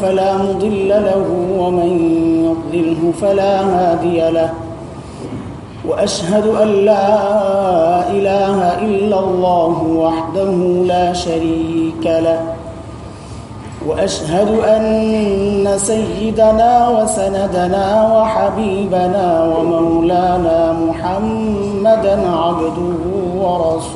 فلا مضل له ومن يضلله فلا هادي له. وأشهد أن لا إله إلا الله وحده لا شريك له. وأشهد أن سيدنا وسندنا وحبيبنا ومولانا محمدا عبده ورسوله.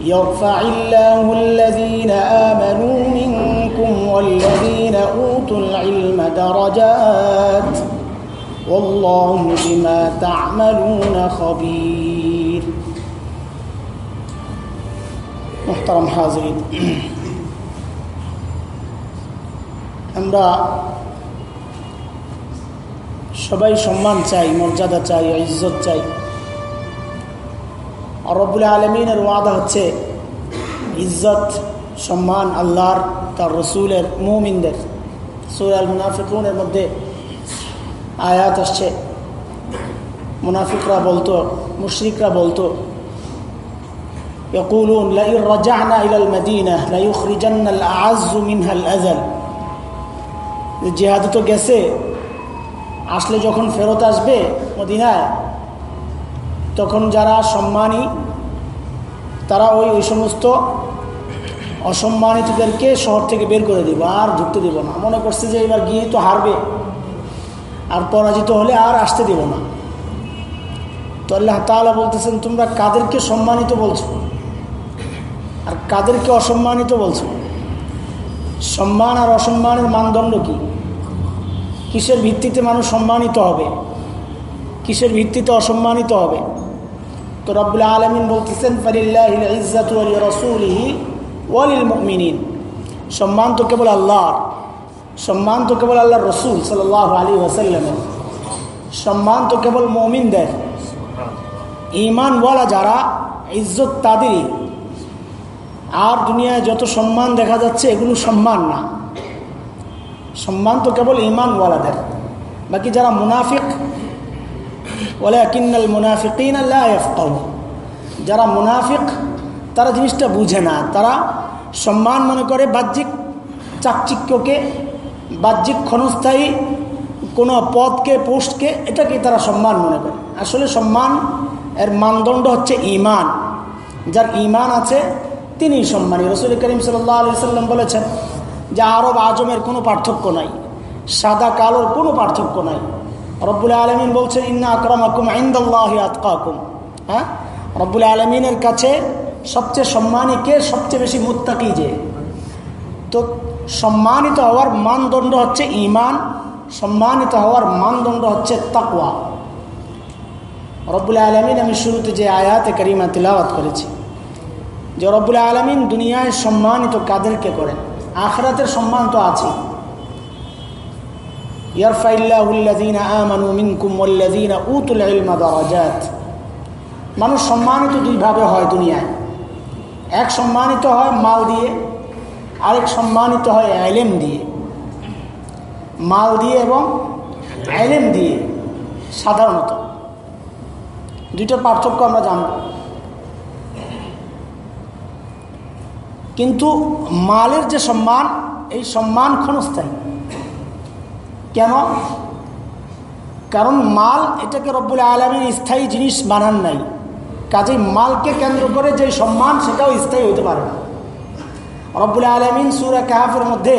يرفع الله الذين آمنوا منكم والذين أوتوا العلم درجات والله بما تعملون خبير মোহতারাম হাজরিন আমরা সবাই সম্মান চাই মর্যাদা চাই ইজ্জত চাই আর রব্বুল আলমিনের ওয়াদা হচ্ছে ইজ্জত সম্মান আল্লাহর তার রসুলের মুমিনদের সুর আল মুনাফিকুনের মধ্যে আয়াত আসছে মুনাফিকরা বলতো মুশরিকরা বলতো يقولون لئن رجعنا إلى المدينة ليخرجن الأعز منها الأذل জিহাদ তো গেছে আসলে যখন ফেরত আসবে মদিনায় তখন যারা সম্মানী, তারা ওই ওই সমস্ত অসম্মানিতদেরকে শহর থেকে বের করে দিব, আর ঢুকতে দিব না। মনে করছে যে এবার গিয়ে তো হারবে, আর পরাজিত হলে আর আসতে দিব না। তো আল্লাহ তালা বলতেছেন, তোমরা কাদেরকে সম্মানিত বলছো? আর কাদেরকে অসম্মানিত বলছো? সম্মান আর অসম্মানের মানদণ্ড কি? কিসের ভিত্তিতে মানুষ সম্মানিত হবে? কিসের ভিত্তিতে অসম্মানিত হবে? তো রব্বুল আলমিন বলতেছেন ওয়ালিল মিনিন সম্মান তো কেবল আল্লাহর সম্মান তো কেবল আল্লাহর রসুল সাল আলী ওসাল্লামের সম্মান তো কেবল মমিনদের। ইমানওয়ালা যারা, ইজ্জত তাদেরই। আর দুনিয়ায় যত সম্মান দেখা যাচ্ছে, এগুলো সম্মান না। সম্মান তো কেবল ইমানওয়ালাদের বাকি যারা মুনাফিক যারা মুনাফিক, তারা জিনিসটা বুঝে না। তারা সম্মান মনে করে বাহ্যিক চাকচিক্যকে, বাহ্যিক ক্ষণস্থায়ী কোনো পদকে, পোস্টকে এটাকে তারা সম্মান মনে করে। আসলে সম্মান, এর মানদণ্ড হচ্ছে ইমান যার ইমান আছে তিনি সম্মানী। রসুল করিম সাল্লাম বলেছেন যে আরব আজমের কোনো পার্থক্য নাই, সাদা কালোর কোনো পার্থক্য নাই। রব্বুল আলমিন বলছেন, ইন্না আকরম আকুম আইন্দাল্লাহ আতকাকুম। হ্যাঁ? রব্বুল আলমিনের কাছে সবচেয়ে সম্মানী কে? সবচেয়ে বেশি মুত্তাকি যে? তো সম্মানিত হওয়ার মানদণ্ড হচ্ছে ইমান সম্মানিত হওয়ার মানদণ্ড হচ্ছে তাকওয়া। রব্বুল আলমিন, আমি শুরুতে যে আয়াতে করিমা তিলাওয়াত করেছি, যে রব্বুল আলমিন দুনিয়ায় সম্মানিত কাদেরকে করেন? আখরাতের সম্মান তো আছে মানুষ সম্মানিত দুইভাবে হয় দুনিয়ায়। এক সম্মানিত হয় মাল দিয়ে, আরেক সম্মানিত হয় আইলেম দিয়ে। মাল দিয়ে এবং আইলেম দিয়ে, সাধারণত। দুইটা পার্থক্য আমরা জানব। কিন্তু মালের যে সম্মান, এই সম্মান ক্ষণস্থায়ী। কেন? কারণ মাল এটাকে রব্বুল আলমীর স্থায়ী জিনিস বানান নাই। কাজেই মালকে কেন্দ্র করে যে সম্মান, সেটাও স্থায়ী হতে পারে না। রব্বুল আলমিন সুরা কাহাফের মধ্যে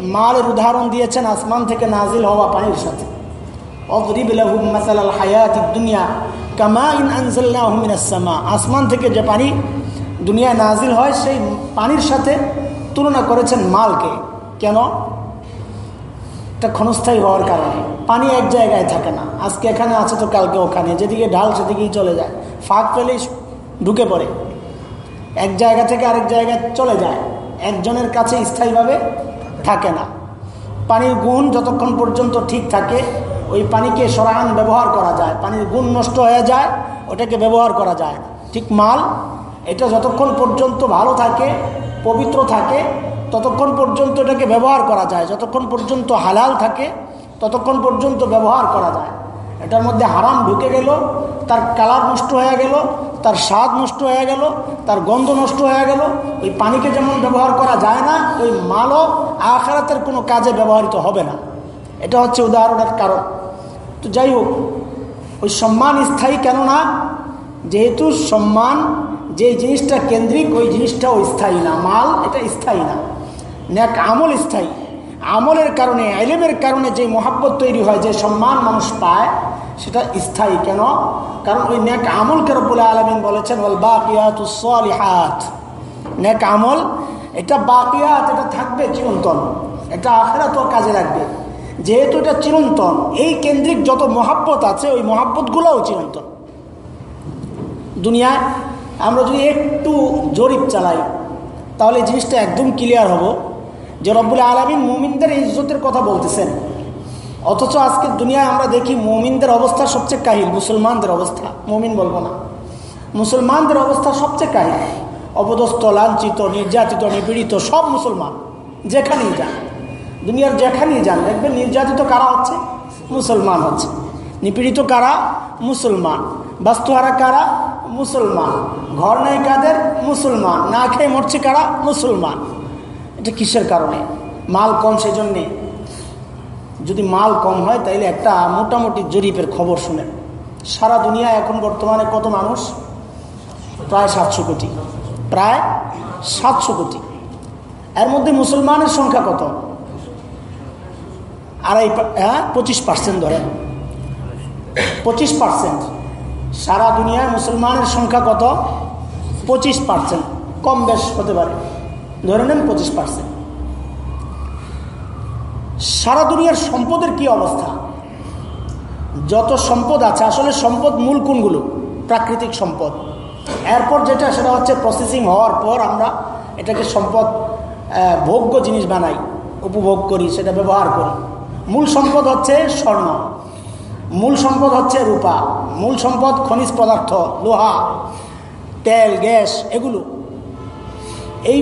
মালের উদাহরণ দিয়েছেন আসমান থেকে নাজিল হওয়া পানির সাথে। দুনিয়া কামা ইন আসমান থেকে যে পানি দুনিয়া নাজিল হয়, সেই পানির সাথে তুলনা করেছেন মালকে। কেন? এটা ক্ষণস্থায়ী হওয়ার কারণে। পানি এক জায়গায় থাকে না। আজকে এখানে আছে তো কালকে ওখানে। যেদিকে ঢাল, সেদিকেই চলে যায়। ফাঁক পেলেই ঢুকে পড়ে। এক জায়গা থেকে আরেক জায়গায় চলে যায়। একজনের কাছে স্থায়ীভাবে থাকে না। পানির গুণ যতক্ষণ পর্যন্ত ঠিক থাকে, ওই পানিকে সরাহান ব্যবহার করা যায়। পানির গুণ নষ্ট হয়ে যায়, ওটাকে ব্যবহার করা যায় ঠিক মাল, এটা যতক্ষণ পর্যন্ত ভালো থাকে, পবিত্র থাকে ততক্ষণ পর্যন্ত এটাকে ব্যবহার করা যায়। যতক্ষণ পর্যন্ত হালাল থাকে, ততক্ষণ পর্যন্ত ব্যবহার করা যায়। এটার মধ্যে হারাম ঢুকে গেল, তার কালার নষ্ট হয়ে গেল, তার স্বাদ নষ্ট হয়ে গেল, তার গন্ধ নষ্ট হয়ে গেল, ওই পানিকে যেমন ব্যবহার করা যায় না, ওই মালও আখারাতের কোনো কাজে ব্যবহৃত হবে না। এটা হচ্ছে উদাহরণের কারণ। তো যাই হোক, ওই সম্মান স্থায়ী কেন না যেহেতু সম্মান, যে জিনিসটা কেন্দ্রিক, ওই জিনিসটাও স্থায়ী না, মাল এটা স্থায়ী না। ন্যাক আমল স্থায়ী। আমলের কারণে, আইলেমের কারণে যে মহাব্বত তৈরি হয়, যে সম্মান মানুষ পায়, সেটা স্থায়ী। কেন? কারণ ওই ন্যাক আমলকে রব্বুল আলমিন বলেছেন ওল বাকিয়াত ন্যাক আমল, এটা বাকিয়াত, এটা থাকবে চিরন্তন। এটা আখেরা তো কাজে লাগবে। যেহেতু এটা চিরন্তন, এই কেন্দ্রিক যত মহাব্বত আছে, ওই মহাব্বতগুলোও চিরন্তন। দুনিয়ায় আমরা যদি একটু জরিপ চালাই, তাহলে জিনিসটা একদম ক্লিয়ার হব। যে রব্বুল আলমিন মুমিনদের ইজ্জতের কথা বলতেছেন। অথচ আজকে দুনিয়ায় আমরা দেখি মুমিনদের অবস্থা সবচেয়ে কাহিল, মুসলমানদের অবস্থা। মুমিন বলব না। মুসলমানদের অবস্থা সবচেয়ে কাহিল। অপদস্থ, লাঞ্ছিত, নির্যাতিত, নিপীড়িত, সব মুসলমান। যেখানেই যান। দুনিয়ার যেখানেই যান, দেখবেন নির্যাতিত কারা হচ্ছে? মুসলমান হচ্ছে। নিপীড়িত কারা? মুসলমান। বাস্তুহারা কারা? মুসলমান। ঘর নেই কাদের? মুসলমান। না খেয়ে মরছে কারা? মুসলমান। এটা কিসের কারণে? মাল কম সেজন্যে? যদি মাল কম হয়, তাইলে একটা মোটামুটি জরিপের খবর শুনেন। সারা দুনিয়া এখন বর্তমানে কত মানুষ? প্রায় সাতশো কোটি। প্রায় সাতশো কোটি। এর মধ্যে মুসলমানের সংখ্যা কত? আড়াই হ্যাঁ পঁচিশ পার্সেন্ট ধরেন। পঁচিশ পার্সেন্ট। সারা দুনিয়ায় মুসলমানের সংখ্যা কত? পঁচিশ পার্সেন্ট। কম বেশ হতে পারে। ধরে নেন পঁচিশ পার্সেন্ট সারা দুনিয়ার সম্পদের কি অবস্থা? যত সম্পদ আছে, আসলে সম্পদ মূল কোনগুলো? প্রাকৃতিক সম্পদ। এরপর যেটা, সেটা হচ্ছে প্রসেসিং হওয়ার পর আমরা এটাকে সম্পদ ভোগ্য জিনিস বানাই, উপভোগ করি, সেটা ব্যবহার করি। মূল সম্পদ হচ্ছে স্বর্ণ। মূল সম্পদ হচ্ছে রূপা। মূল সম্পদ খনিজ পদার্থ, লোহা, তেল, গ্যাস, এগুলো। এই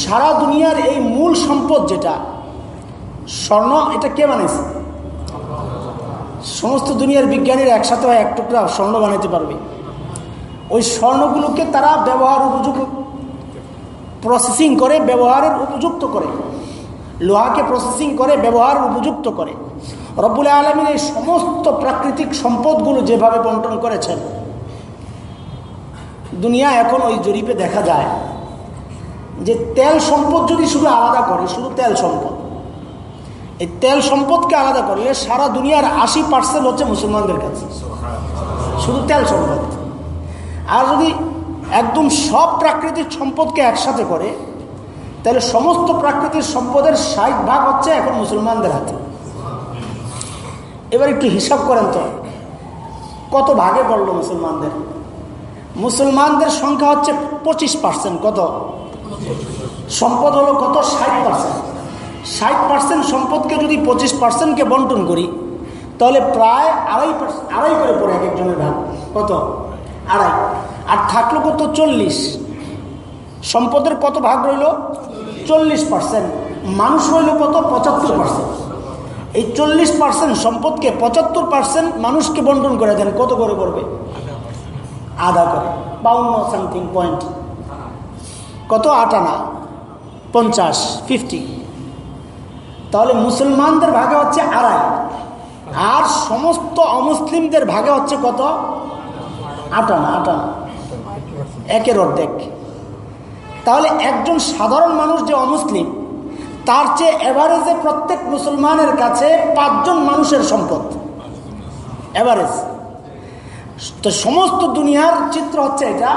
সারা দুনিয়ার এই মূল সম্পদ যেটা, স্বর্ণ, এটা কে বানাইছে? সমস্ত দুনিয়ার বিজ্ঞানীরা একসাথে এক টুকরা স্বর্ণ বানাইতে পারবে। ওই স্বর্ণগুলোকে তারা ব্যবহার উপযুক্ত প্রসেসিং করে, ব্যবহারের উপযুক্ত করে। লোহাকে প্রসেসিং করে ব্যবহার উপযুক্ত করে। রব্বুল আলমীর এই সমস্ত প্রাকৃতিক সম্পদগুলো যেভাবে বন্টন করেছেন, দুনিয়া এখন ওই জরিপে দেখা যায়। যে তেল সম্পদ যদি শুধু আলাদা করে, শুধু তেল সম্পদ, এই তেল সম্পদকে আলাদা করলে সারা দুনিয়ার আশি পার্সেন্ট হচ্ছে মুসলমানদের কাছে। শুধু তেল সম্পদ। আর যদি একদম সব প্রাকৃতিক সম্পদকে একসাথে করে, তাহলে সমস্ত প্রাকৃতিক সম্পদের ষাট ভাগ হচ্ছে এখন মুসলমানদের হাতে। এবার একটু হিসাব করেন তো, কত ভাগে পড়ল মুসলমানদের? মুসলমানদের সংখ্যা হচ্ছে পঁচিশ পার্সেন্ট কত? সম্পদ হলো কত? ষাট পার্সেন্ট ষাট পার্সেন্ট সম্পদকে যদি পঁচিশ পার্সেন্টকে বন্টন করি, তাহলে প্রায় আড়াই আড়াই করে পড়ে এক একজনের ভাগ। কত? আড়াই। আর থাকল কত? চল্লিশ। সম্পদের কত ভাগ রইল? চল্লিশ পার্সেন্ট মানুষ রইল কত? পঁচাত্তর পার্সেন্ট এই চল্লিশ পার্সেন্ট সম্পদকে পঁচাত্তর পার্সেন্ট মানুষকে বন্টন করে দেন, কত করে করবে আধা করে, বাউন্ন সামথিং পয়েন্ট কত? আটানা পঞ্চাশ ফিফটি তাহলে মুসলমানদের ভাগে হচ্ছে আড়াই। আর সমস্ত অমুসলিমদের ভাগে হচ্ছে কত? আটানা আটানা একের অর্ধেক। তাহলে একজন সাধারণ মানুষ যে অমুসলিম, তার চেয়ে এভারেজে প্রত্যেক মুসলমানের কাছে পাঁচজন মানুষের সম্পদ। এভারেজ তো সমস্ত দুনিয়ার চিত্র হচ্ছে এটা,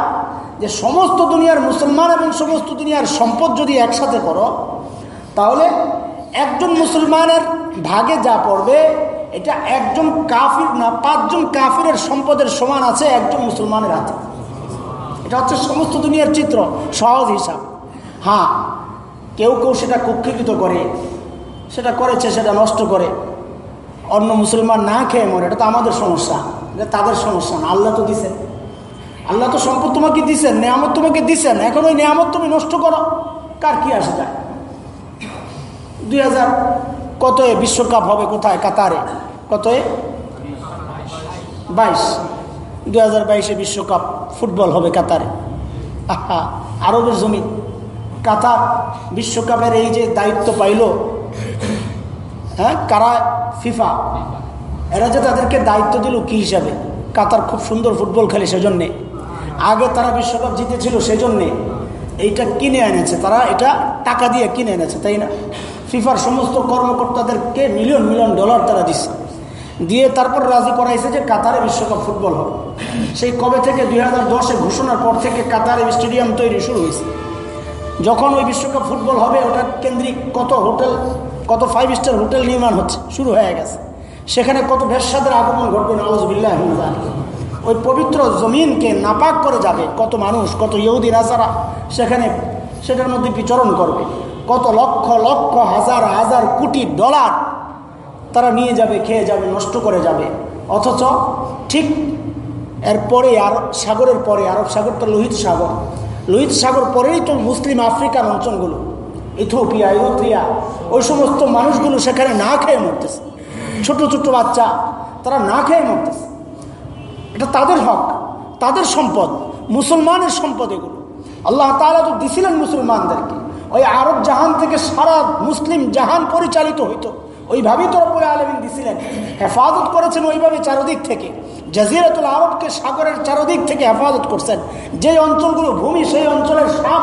যে সমস্ত দুনিয়ার মুসলমান এবং সমস্ত দুনিয়ার সম্পদ যদি একসাথে করো, তাহলে একজন মুসলমানের ভাগে যা পড়বে, এটা একজন কাফির না, পাঁচজন কাফিরের সম্পদের সমান আছে একজন মুসলমানের হাতে। এটা হচ্ছে সমস্ত দুনিয়ার চিত্র, সহজ হিসাব। হ্যাঁ কেউ কেউ সেটা কুক্ষিকৃত করে, সেটা করেছে, সেটা নষ্ট করে। অন্য মুসলমান না খেয়ে মরে, এটা তো আমাদের সমস্যা। এটা তাদের সমস্যা না, আল্লাহ তো দিছেন। আল্লাহ তো সম্পদ তোমাকে দিছেন, নিয়ামত তোমাকে দিছেন। এখন ওই নিয়ামত তুমি নষ্ট করো, কার কি আসে যায়? দুই হাজার কত বিশ্বকাপ হবে কোথায়? কাতারে। কত বাইশ। দু হাজার বাইশে বিশ্বকাপ ফুটবল হবে কাতারে। আরবের জমি। কাতার বিশ্বকাপের এই যে দায়িত্ব পাইল হ্যাঁ কারা? ফিফা। এরা যে তাদেরকে দায়িত্ব দিল কি হিসাবে? কাতার খুব সুন্দর ফুটবল খেলে সেজন্যে। আগে তারা বিশ্বকাপ জিতেছিল সেজন্যে। এইটা কিনে এনেছে তারা, এটা টাকা দিয়ে কিনে এনেছে, তাই না? ফিফার সমস্ত কর্মকর্তাদেরকে মিলিয়ন মিলিয়ন ডলার তারা দিচ্ছে দিয়ে তারপর রাজি করাইছে যে কাতারে বিশ্বকাপ ফুটবল হবে। সেই কবে থেকে? দুই হাজার দশে ঘোষণার পর থেকে কাতারে স্টেডিয়াম তৈরি শুরু হয়েছে। যখন ওই বিশ্বকাপ ফুটবল হবে ওটা কেন্দ্রিক কত হোটেল, কত ফাইভ স্টার হোটেল নির্মাণ হচ্ছে, শুরু হয়ে গেছে। সেখানে কত ভেসাদের আগমন ঘটবে নওয়াজবিল্লাহ ওই পবিত্র জমিনকে নাপাক করে যাবে কত মানুষ, কত ইহুদি নাজারা সেখানে সেটার মধ্যে বিচরণ করবে। কত লক্ষ লক্ষ, হাজার হাজার কোটি ডলার তারা নিয়ে যাবে, খেয়ে যাবে, নষ্ট করে যাবে। অথচ ঠিক এরপরে আরব সাগরের পরে, আরব সাগরটা লোহিত সাগর। লোহিত সাগর পরেই তো মুসলিম আফ্রিকান অঞ্চলগুলো ইথোপিয়া ইউথ্রিয়া ওই সমস্ত মানুষগুলো সেখানে না খেয়ে মরতেছে। ছোট ছোট বাচ্চা, তারা না খেয়ে মরতেছে। এটা তাদের হক, তাদের সম্পদ, মুসলমানের সম্পদ এগুলো। আল্লাহ তালা তো দিছিলেন মুসলমানদেরকে। ওই আরব জাহান থেকে সারা মুসলিম জাহান পরিচালিত হইত। ওইভাবেই তো রব্বুল আলমিন দিছিলেন। হেফাজত করেছেন ওইভাবে চারদিক থেকে। জাজিরাতুল আরবকে সাগরের চারদিক থেকে হেফাজত করছেন। যে অঞ্চলগুলো ভূমি, সেই অঞ্চলের সব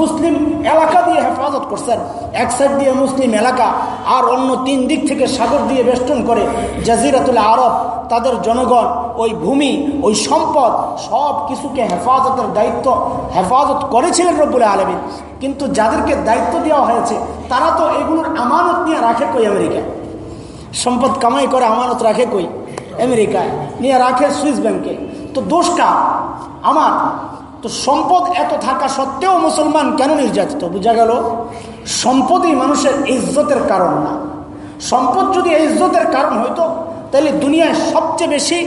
মুসলিম এলাকা দিয়ে হেফাজত করছেন। এক সাইড দিয়ে মুসলিম এলাকা, আর অন্য তিন দিক থেকে সাগর দিয়ে বেষ্টন করে জাজিরাতুল আরব, তাদের জনগণ, ওই ভূমি, ওই সম্পদ, সব কিছুকে হেফাজতের দায়িত্ব, হেফাজত করেছিলেন রব্বুল আলমিন। কিন্তু যাদেরকে দায়িত্ব দেওয়া হয়েছে, তারা তো এগুলোর আমানত নিয়ে রাখে কই আমেরিকা সম্পদ কামাই করে আমানত রাখে কই? আমেরিকায়, নিয়ে রাখে সুইস ব্যাংকে। তো দোষ কার? আমার? তো সম্পদ এত থাকা সত্ত্বেও মুসলমান কেন নির্যাতিত? বোঝা গেল? সম্পদই মানুষের ইজ্জতের কারণ না। সম্পদ যদি ইজ্জতের কারণ হইতো, তাহলে দুনিয়ায় সবচেয়ে বেশি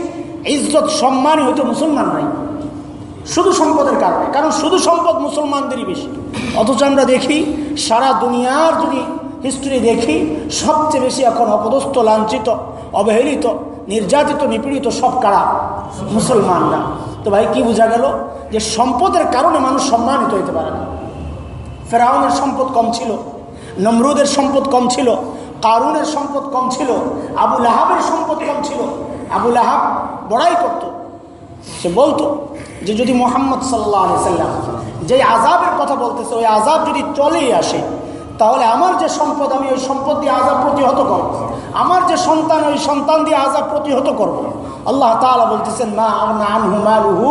ইজ্জত সম্মানই হইতো মুসলমানরাই শুধু সম্পদের কারণে। কারণ শুধু সম্পদ মুসলমানদেরই বেশি। অথচ আমরা দেখি সারা দুনিয়ার যদি হিস্ট্রি দেখি, সবচেয়ে বেশি এখন অপদস্থ, লাঞ্ছিত, অবহেলিত, নির্যাতিত, নিপীড়িত সব কারা? মুসলমানরা। তো ভাই, কি বোঝা গেল? যে সম্পদের কারণে মানুষ সম্মানিত হইতে পারে না। ফেরাউনের সম্পদ কম ছিল, নমরুদের সম্পদ কম ছিল, কারুনের সম্পদ কম ছিল আবুল আহাবের সম্পদ কম ছিল। আবুল আহাব বড়াই করত। সে বলতো যে যদি মোহাম্মদ সাল্লাহ সাল্লাম যে আজাবের কথা বলতেছে, ওই আজাব যদি চলেই আসে তাহলে আমার যে সম্পদ, আমি ওই সম্পদ দিয়ে আজাব প্রতিহত করব। আমার যে সন্তান, ওই সন্তান দিয়ে আজাব প্রতিহত করব। আল্লাহ তালা বলতেছেন, মা আনহু মালুহু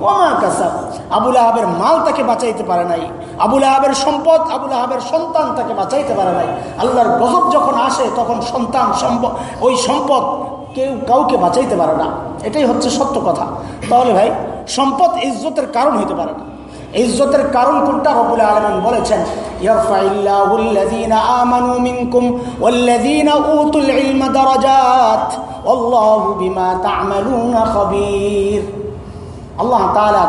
ও মা কাসাব। আবুল আহাবের মাল তাকে বাঁচাইতে পারে নাই। আবুল আহাবের সম্পদ আবুল আহাবের সন্তান তাকে বাঁচাইতে পারে নাই। আল্লাহর গজব যখন আসে, তখন সন্তান ওই সম্পদ কেউ কাউকে বাঁচাইতে পারে না। এটাই হচ্ছে সত্য কথা। তাহলে ভাই, সম্পদ ইজ্জতের কারণ হইতে পারে না। ইজ্জতের কারণ কোনটা? রবুল আলমিন বলেছেন আল্লাহ তাআলা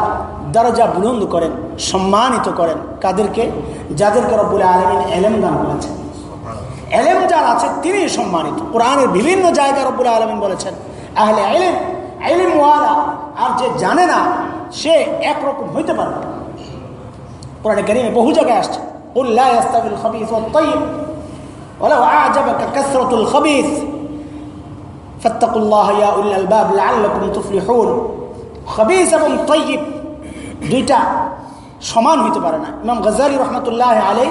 দরজা বুলন্দ করেন, সম্মানিত করেন। কাদেরকে? যাদেরকে রব্বুল আলমিন এলেম দান করেছেন। এলেম যার আছে তিনি সম্মানিত। কোরআনের বিভিন্ন জায়গায় রব্বুল আলমিন বলেছেন, আহলে এলেম এলেম ওয়ালা আর যে জানে না, সে একরকম হইতে পারে কোরআনে কারিমে বহু জায়গায় আসছে উল্লাহ আস্তাবিল খবিস ও তৈব ولو أعجبك كثرة الخبيث ফত্তাকুল্লাহ ইয়া উল আলবাব লাআল্লাকুম তুফলিহুন খবিস এবং তৈব দুইটা সমান হইতে পারে না ইমাম গজালি রহমতুল্লাহ আলাই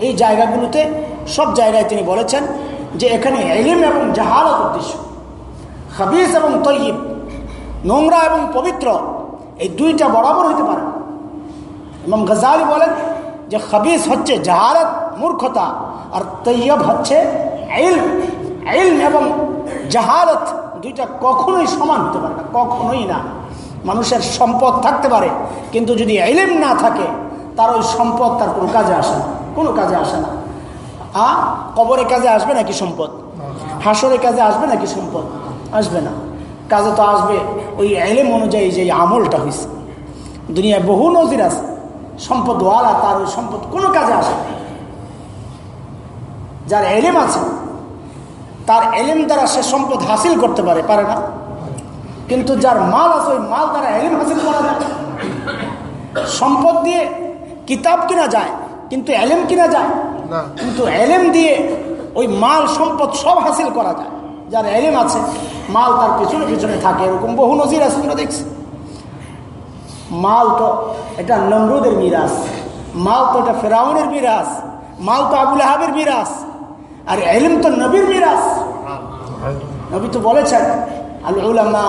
এই জায়গাগুলোতে সব জায়গায় তিনি বলেছেন যে এখানে এলিম এবং জাহালত উদ্দেশ্য খাবিস এবং তৈব নোংরা এবং পবিত্র এই দুইটা বরাবর হইতে পারে না ইমাম গজালি বলেন যে খাবিস হচ্ছে জাহারত মূর্খতা, আর তৈয়ব হচ্ছে এবং জাহারত দুইটা কখনোই সমান হতে পারে না, কখনোই না। মানুষের সম্পদ থাকতে পারে, কিন্তু যদি এলেম না থাকে, তার ওই সম্পদ তার কোনো কাজে আসে না, কোনো কাজে আসে না। আ, কবরে কাজে আসবে নাকি সম্পদ? হাসরে কাজে আসবে নাকি সম্পদ? আসবে না। কাজে তো আসবে, ওই এলেম অনুযায়ী যে আমলটা হয়েছে দুনিয়ায় বহু নজির আছে। সম্পদওয়ালা তার ওই সম্পদ কোনো কাজে আসে না। যার এলেম আছে তার এলেম দ্বারা সে সম্পদ হাসিল করতে পারে পারে না। কিন্তু যার মাল আছে ওই মাল দ্বারা এলিম হাসিল করা যায়। সম্পদ দিয়ে কিতাব কিনা যায় কিন্তু এলেম কিনা যায়? কিন্তু এলেম দিয়ে ওই মাল সম্পদ সব হাসিল করা যায়। যার এলেম আছে মাল তার পিছনে পিছনে থাকে এরকম বহু নজির আছে আমরা দেখছি। মাল তো এটা নমরুদের মিরাজ। মাল তো এটা ফেরাউনের মিরাজ। মাল তো আবুল আহাবের মিরাজ। আর এলিম তো নবীর মিরাজ। নবী তো বলেছেন, আল উলামা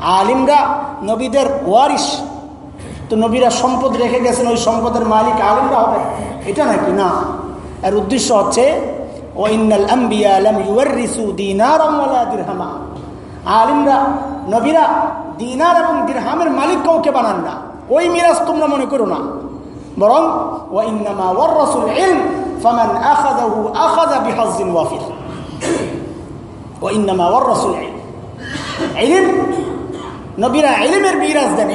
আলিমরা নবীদের ওয়ারিস তো নবীরা সম্পদ রেখে গেছেন, ওই সম্পদের মালিক আলিমরা হবে। এটা নাকি? না। এর উদ্দেশ্য হচ্ছে ওয়াইনাল আম্বিয়া লাম ইউয়ারিসু দিনারাম ওয়ালা দিরহামা। আলিমরা, নবীরা, দিনার এবং দিরহামের মালিক কাউকে বানান না। ওই মিরাজ তোমরা মনে করো না। বরং আখাযা বিহাজ্জিন ওয়াফির। ওয়াইন্নামা ওয়াররাসুল ইলম। ইলম? নবীরা মিরাজ দেন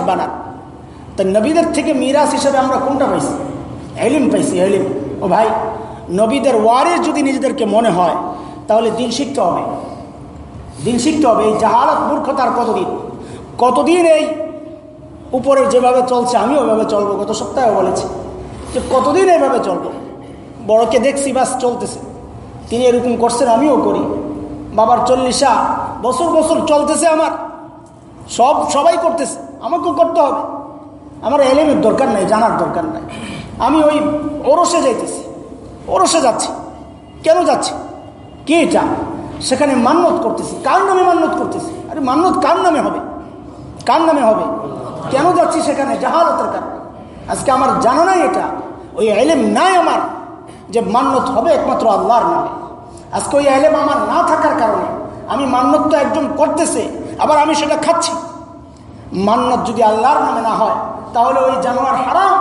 বানান। নবীদের থেকে মিরাজ হিসেবে আমরা কোনটা ও ভাই, নবীদের ওয়ারিস যদি নিজেদেরকে মনে হয়, তাহলে দিন শিখতে হবে। দিন শিখতে হবে, এই জাহালত মূর্খতার কতদিন? কতদিন এই উপরে যেভাবে চলছে আমি ওইভাবে চলবো, গত সপ্তাহে বলেছি যে কতদিন এইভাবে চলবো? বড়কে দেখছি, বাস চলতেছে। তিনি এরকম করছেন, আমিও করি। বাবার চল্লিশা বছর বছর চলতেছে আমার। সব, সবাই করতেছে, আমাকেও করতে হবে। আমার এলেমের দরকার নাই, জানার দরকার নাই। আমি ওই ওরসে যাইতেছি, ওরসে যাচ্ছি। কেন যাচ্ছি? কি এটা সেখানে মান্যত করতেছি। কার নামে মান্যত করতেছি? আরে মান্যত কার নামে হবে? কার নামে হবে? কেন যাচ্ছি সেখানে? জাহালতের কারণে। আজকে আমার জানা নাই এটা। ওই এলেম নাই আমার যে মান্যত হবে একমাত্র আল্লাহর নামে। আজকে ওই এলেম আমার না থাকার কারণে আমি মান্যত তো একজন করতেছে, আবার আমি সেটা খাচ্ছি। মান্যত যদি আল্লাহর নামে না হয়, তাহলে ওই জানোয়ার হারাম।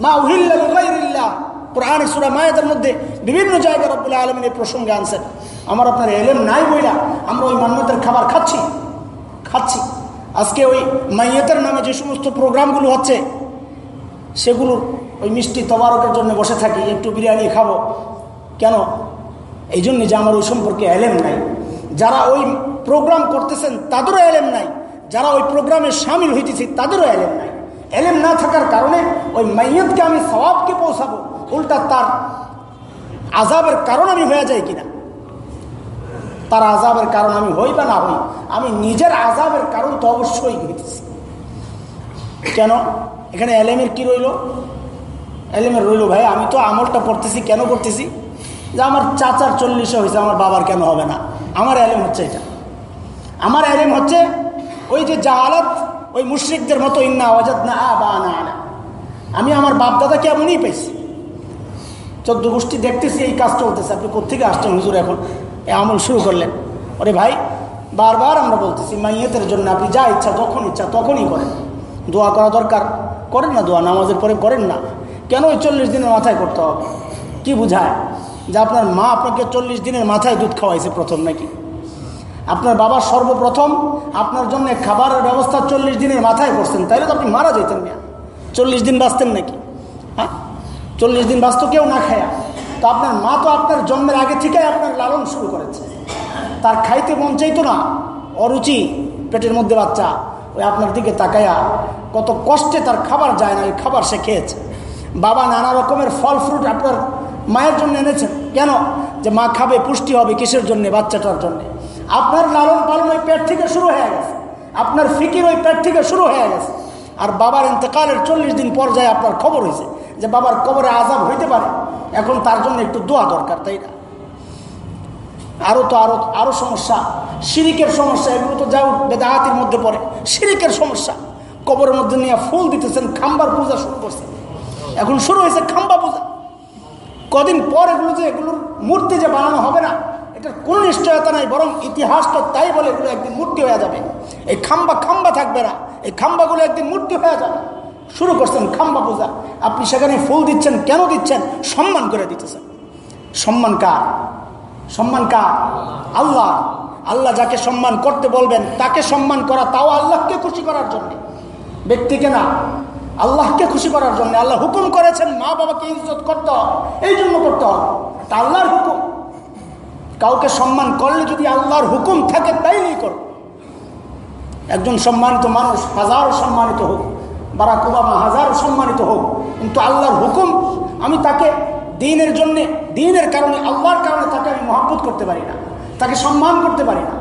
মা উহিল্লা কোরআন সুরা মায়েদের মধ্যে বিভিন্ন জায়গায় রব্বুল আলমিন এই প্রসঙ্গে আনছেন। আমার আপনার এলেম নাই বইলা আমরা ওই মান্যতের খাবার খাচ্ছি খাচ্ছি। আজকে ওই মাইয়েতের নামে যে সমস্ত প্রোগ্রামগুলো হচ্ছে সেগুলোর ওই মিষ্টি তবারকের জন্য বসে থাকি, একটু বিরিয়ানি খাব। কেন? এই জন্যে যে আমার ওই সম্পর্কে এলেম নাই। যারা ওই প্রোগ্রাম করতেছেন, তাদেরও এলেম নাই। যারা ওই প্রোগ্রামে সামিল হইতেছি, তাদেরও এলেম নাই। এলেম না থাকার কারণে ওই মাইয়তকে আমি সবাবকে পৌঁছাবো। উল্টা তার আজাবের কারণ আমি হয়ে যাই কিনা? তার আজাবের কারণ আমি হই বা না হই? আমি নিজের আজাবের কারণ তো অবশ্যই হইতেছি। কেন? এখানে এলেমের কি রইল? এলেমের রইল, ভাই, আমি তো আমলটা পড়তেছি, কেন করতেছি? যে আমার চাচার চল্লিশে হয়েছে আমার বাবার কেন হবে না? আমার এলেম হচ্ছে এটা। আমার এলেম হচ্ছে ওই যে জাহালত ওই মুশ্রিকদের মতো, ইন্না অজাত না বা না আমি আমার বাপদাদাকে এমনই পেয়েছি। চোদ্দ গোষ্ঠী দেখতেছি, এই কাজ চলতেছে। আপনি কোথেকে আসছেন হুজুর এখন? এ আমল শুরু করলেন। ওরে ভাই, বারবার আমরা বলতেছি, মাইয়েতের জন্য আপনি যা ইচ্ছা, যখন ইচ্ছা, তখনই করেন। দোয়া করা দরকার, করেন না দোয়া, নামাজের পরে করেন না। কেন ওই চল্লিশ দিনের মাথায় করতে হবে? কি বুঝায়? যে আপনার মা আপনাকে চল্লিশ দিনের মাথায় দুধ খাওয়াইছে প্রথম নাকি? আপনার বাবা সর্বপ্রথম আপনার জন্য খাবারের ব্যবস্থা চল্লিশ দিনের মাথায় করছেন। তাইলে তো আপনি মারা যেতেন না। চল্লিশ দিন বাঁচতেন নাকি? হ্যাঁ? চল্লিশ দিন বাঁচত কেউ না খায়া। তো আপনার মা তো আপনার জন্মের আগে থেকেই আপনার লালন শুরু করেছে। তার খাইতে মন চাইতো না। অরুচি, পেটের মধ্যে বাচ্চা, ওই আপনার দিকে তাকায়া কত কষ্টে তার খাবার যায় না, ওই খাবার সে খেয়েছে। বাবা নানা রকমের ফল ফ্রুট আপনার মায়ের জন্য এনেছেন। কেন? যে মা খাবে, পুষ্টি হবে কিসের জন্য, বাচ্চাটার জন্য? আপনার লালন পালন ওই পেট থেকে শুরু হয়ে গেছে। আপনার ফিকির ওই পেট থেকে শুরু হয়ে গেছে। আর বাবার ইন্তকালের চল্লিশ দিন পর যায় আপনার খবর হয়েছে যে বাবার কবরে আজাব হইতে পারে। এখন তার জন্য একটু দোয়া দরকার, তাই না? আরও তো আরও আরও সমস্যা। সিরিকের সমস্যা, এগুলো তো যাও বেদাহাতির মধ্যে পড়ে। সিরিকের সমস্যা। কবরের মধ্যে নিয়ে ফুল দিতেছেন, খাম্বার পূজা শুরু করছেন এখন শুরু হয়েছে খাম্বা পূজা। কদিন পর এগুলো যে, এগুলোর মূর্তি যে বানানো হবে না এটার কোন নিশ্চয়তা নাই, বরং ইতিহাস তো তাই বলে এগুলো একদিন মূর্তি হয়ে যাবে। এই খাম্বা খাম্বা থাকবে না, এই খাম্বাগুলো একদিন মূর্তি হয়ে যাবে। শুরু করছেন খাম্বা পূজা। আপনি সেখানে ফুল দিচ্ছেন, কেন দিচ্ছেন? সম্মান করে দিতেছেন। সম্মান কার? সম্মান কার? আল্লাহ। আল্লাহ যাকে সম্মান করতে বলবেন, তাকে সম্মান করা তাও আল্লাহকে খুশি করার জন্য। ব্যক্তিকে না, আল্লাহকে খুশি করার জন্য। আল্লাহ হুকুম করেছেন মা বাবাকে ইজ্জত করতে হবে। এই জন্য করতে হবে। তা আল্লাহর হুকুম। কাউকে সম্মান করলে যদি আল্লাহর হুকুম থাকে তাই নেই কর। একজন সম্মানিত মানুষ হাজার সম্মানিত হোক, বারাক ওবামা হাজারো সম্মানিত হোক, কিন্তু আল্লাহর হুকুম, আমি তাকে দিনের জন্যে, দিনের কারণে, আল্লাহর কারণে তাকে আমি মহাব্বত করতে পারি না, তাকে সম্মান করতে পারি না।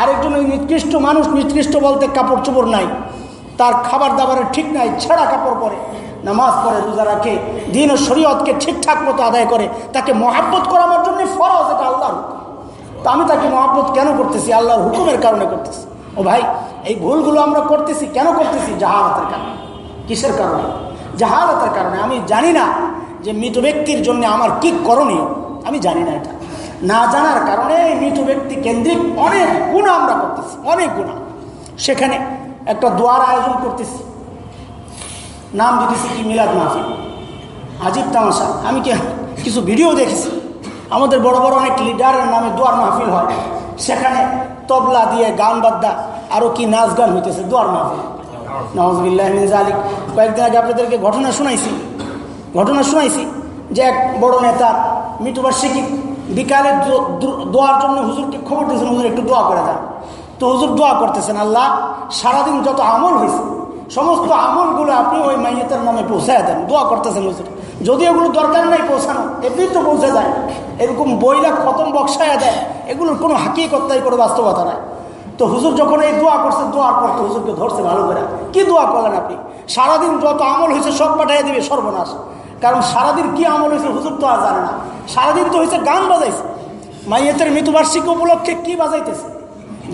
আরেকজন ওই নিকৃষ্ট মানুষ, নিকৃষ্ট বলতে কাপড় চোপড় নাই, তার খাবার দাবারের ঠিক নাই, ছেঁড়া কাপড় পরে, নামাজ পড়ে রোজা রাখে দিন ও শরীয়তকে ঠিকঠাক মতো আদায় করে, তাকে মহাব্বত করার জন্য ফরজ এটা আল্লাহর হুকুম। তো আমি তাকে মহাব্বত কেন করতেছি? আল্লাহর হুকুমের কারণে করতেছি। ও ভাই, এই ভুলগুলো আমরা করতেছি, কেন করতেছি? জাহালতের কারণে। কিসের কারণে? জাহালতের কারণে। আমি জানি না যে মৃত ব্যক্তির জন্য আমার কি করণীয়। আমি জানি না এটা। না জানার কারণে মৃত ব্যক্তি কেন্দ্রিক অনেক গুণা আমরা করতেছি, অনেক গুণা। সেখানে একটা দোয়ার আয়োজন করতেছি। নাম দিতেছি কি মিলাদ মাহফিল? আজিব তামাশা। আমি কি কিছু ভিডিও দেখেছি? আমাদের বড় বড় অনেক লিডারের নামে দোয়ার মাহফিল হয়। সেখানে তবলা দিয়ে গান বাদ্দা আরও কি নাচ গান হইতেছে দোয়ার মাহফিল। নওয়াজবিল্লাহ আলিক কয়েকদিন আগে আপনাদেরকে ঘটনা শোনাইছি। ঘটনা শোনাইছি যে এক বড় নেতা মৃত্যুবার্ষিকী বিকালে দোয়ার জন্য হুজুরকে খবর দিয়েছেন, হুজুর, একটু দোয়া করে দেন তো হুজুর দোয়া করতেছেন, আল্লাহ, সারাদিন যত আমল হয়েছে সমস্ত আমলগুলো আপনি ওই মাইয়েতের নামে পৌঁছায় দেন। দোয়া করতেছেন হুজুর। যদি এগুলো দরকার নাই পৌঁছানো এমনি তো পৌঁছে যায়। এরকম বইলা খতম বক্সায় দেয় এগুলোর কোনো হাকিকতাই করে বাস্তবতা নাই। তো হুজুর যখন এই দোয়া করছে, দোয়ার পর তো হুজুরকে ধরছে ভালো করে। কি দোয়া করলেন আপনি? সারাদিন যত আমল হয়েছে সব পাঠাই দিবে সর্বনাশ। কারণ সারাদিন কি আমল হয়েছে হুজুর তো আর জানে না। সারাদিন তো হয়েছে গান বাজাইছে। মাইয়েতের মৃত্যুবার্ষিকী উপলক্ষে কি বাজাইতেছে?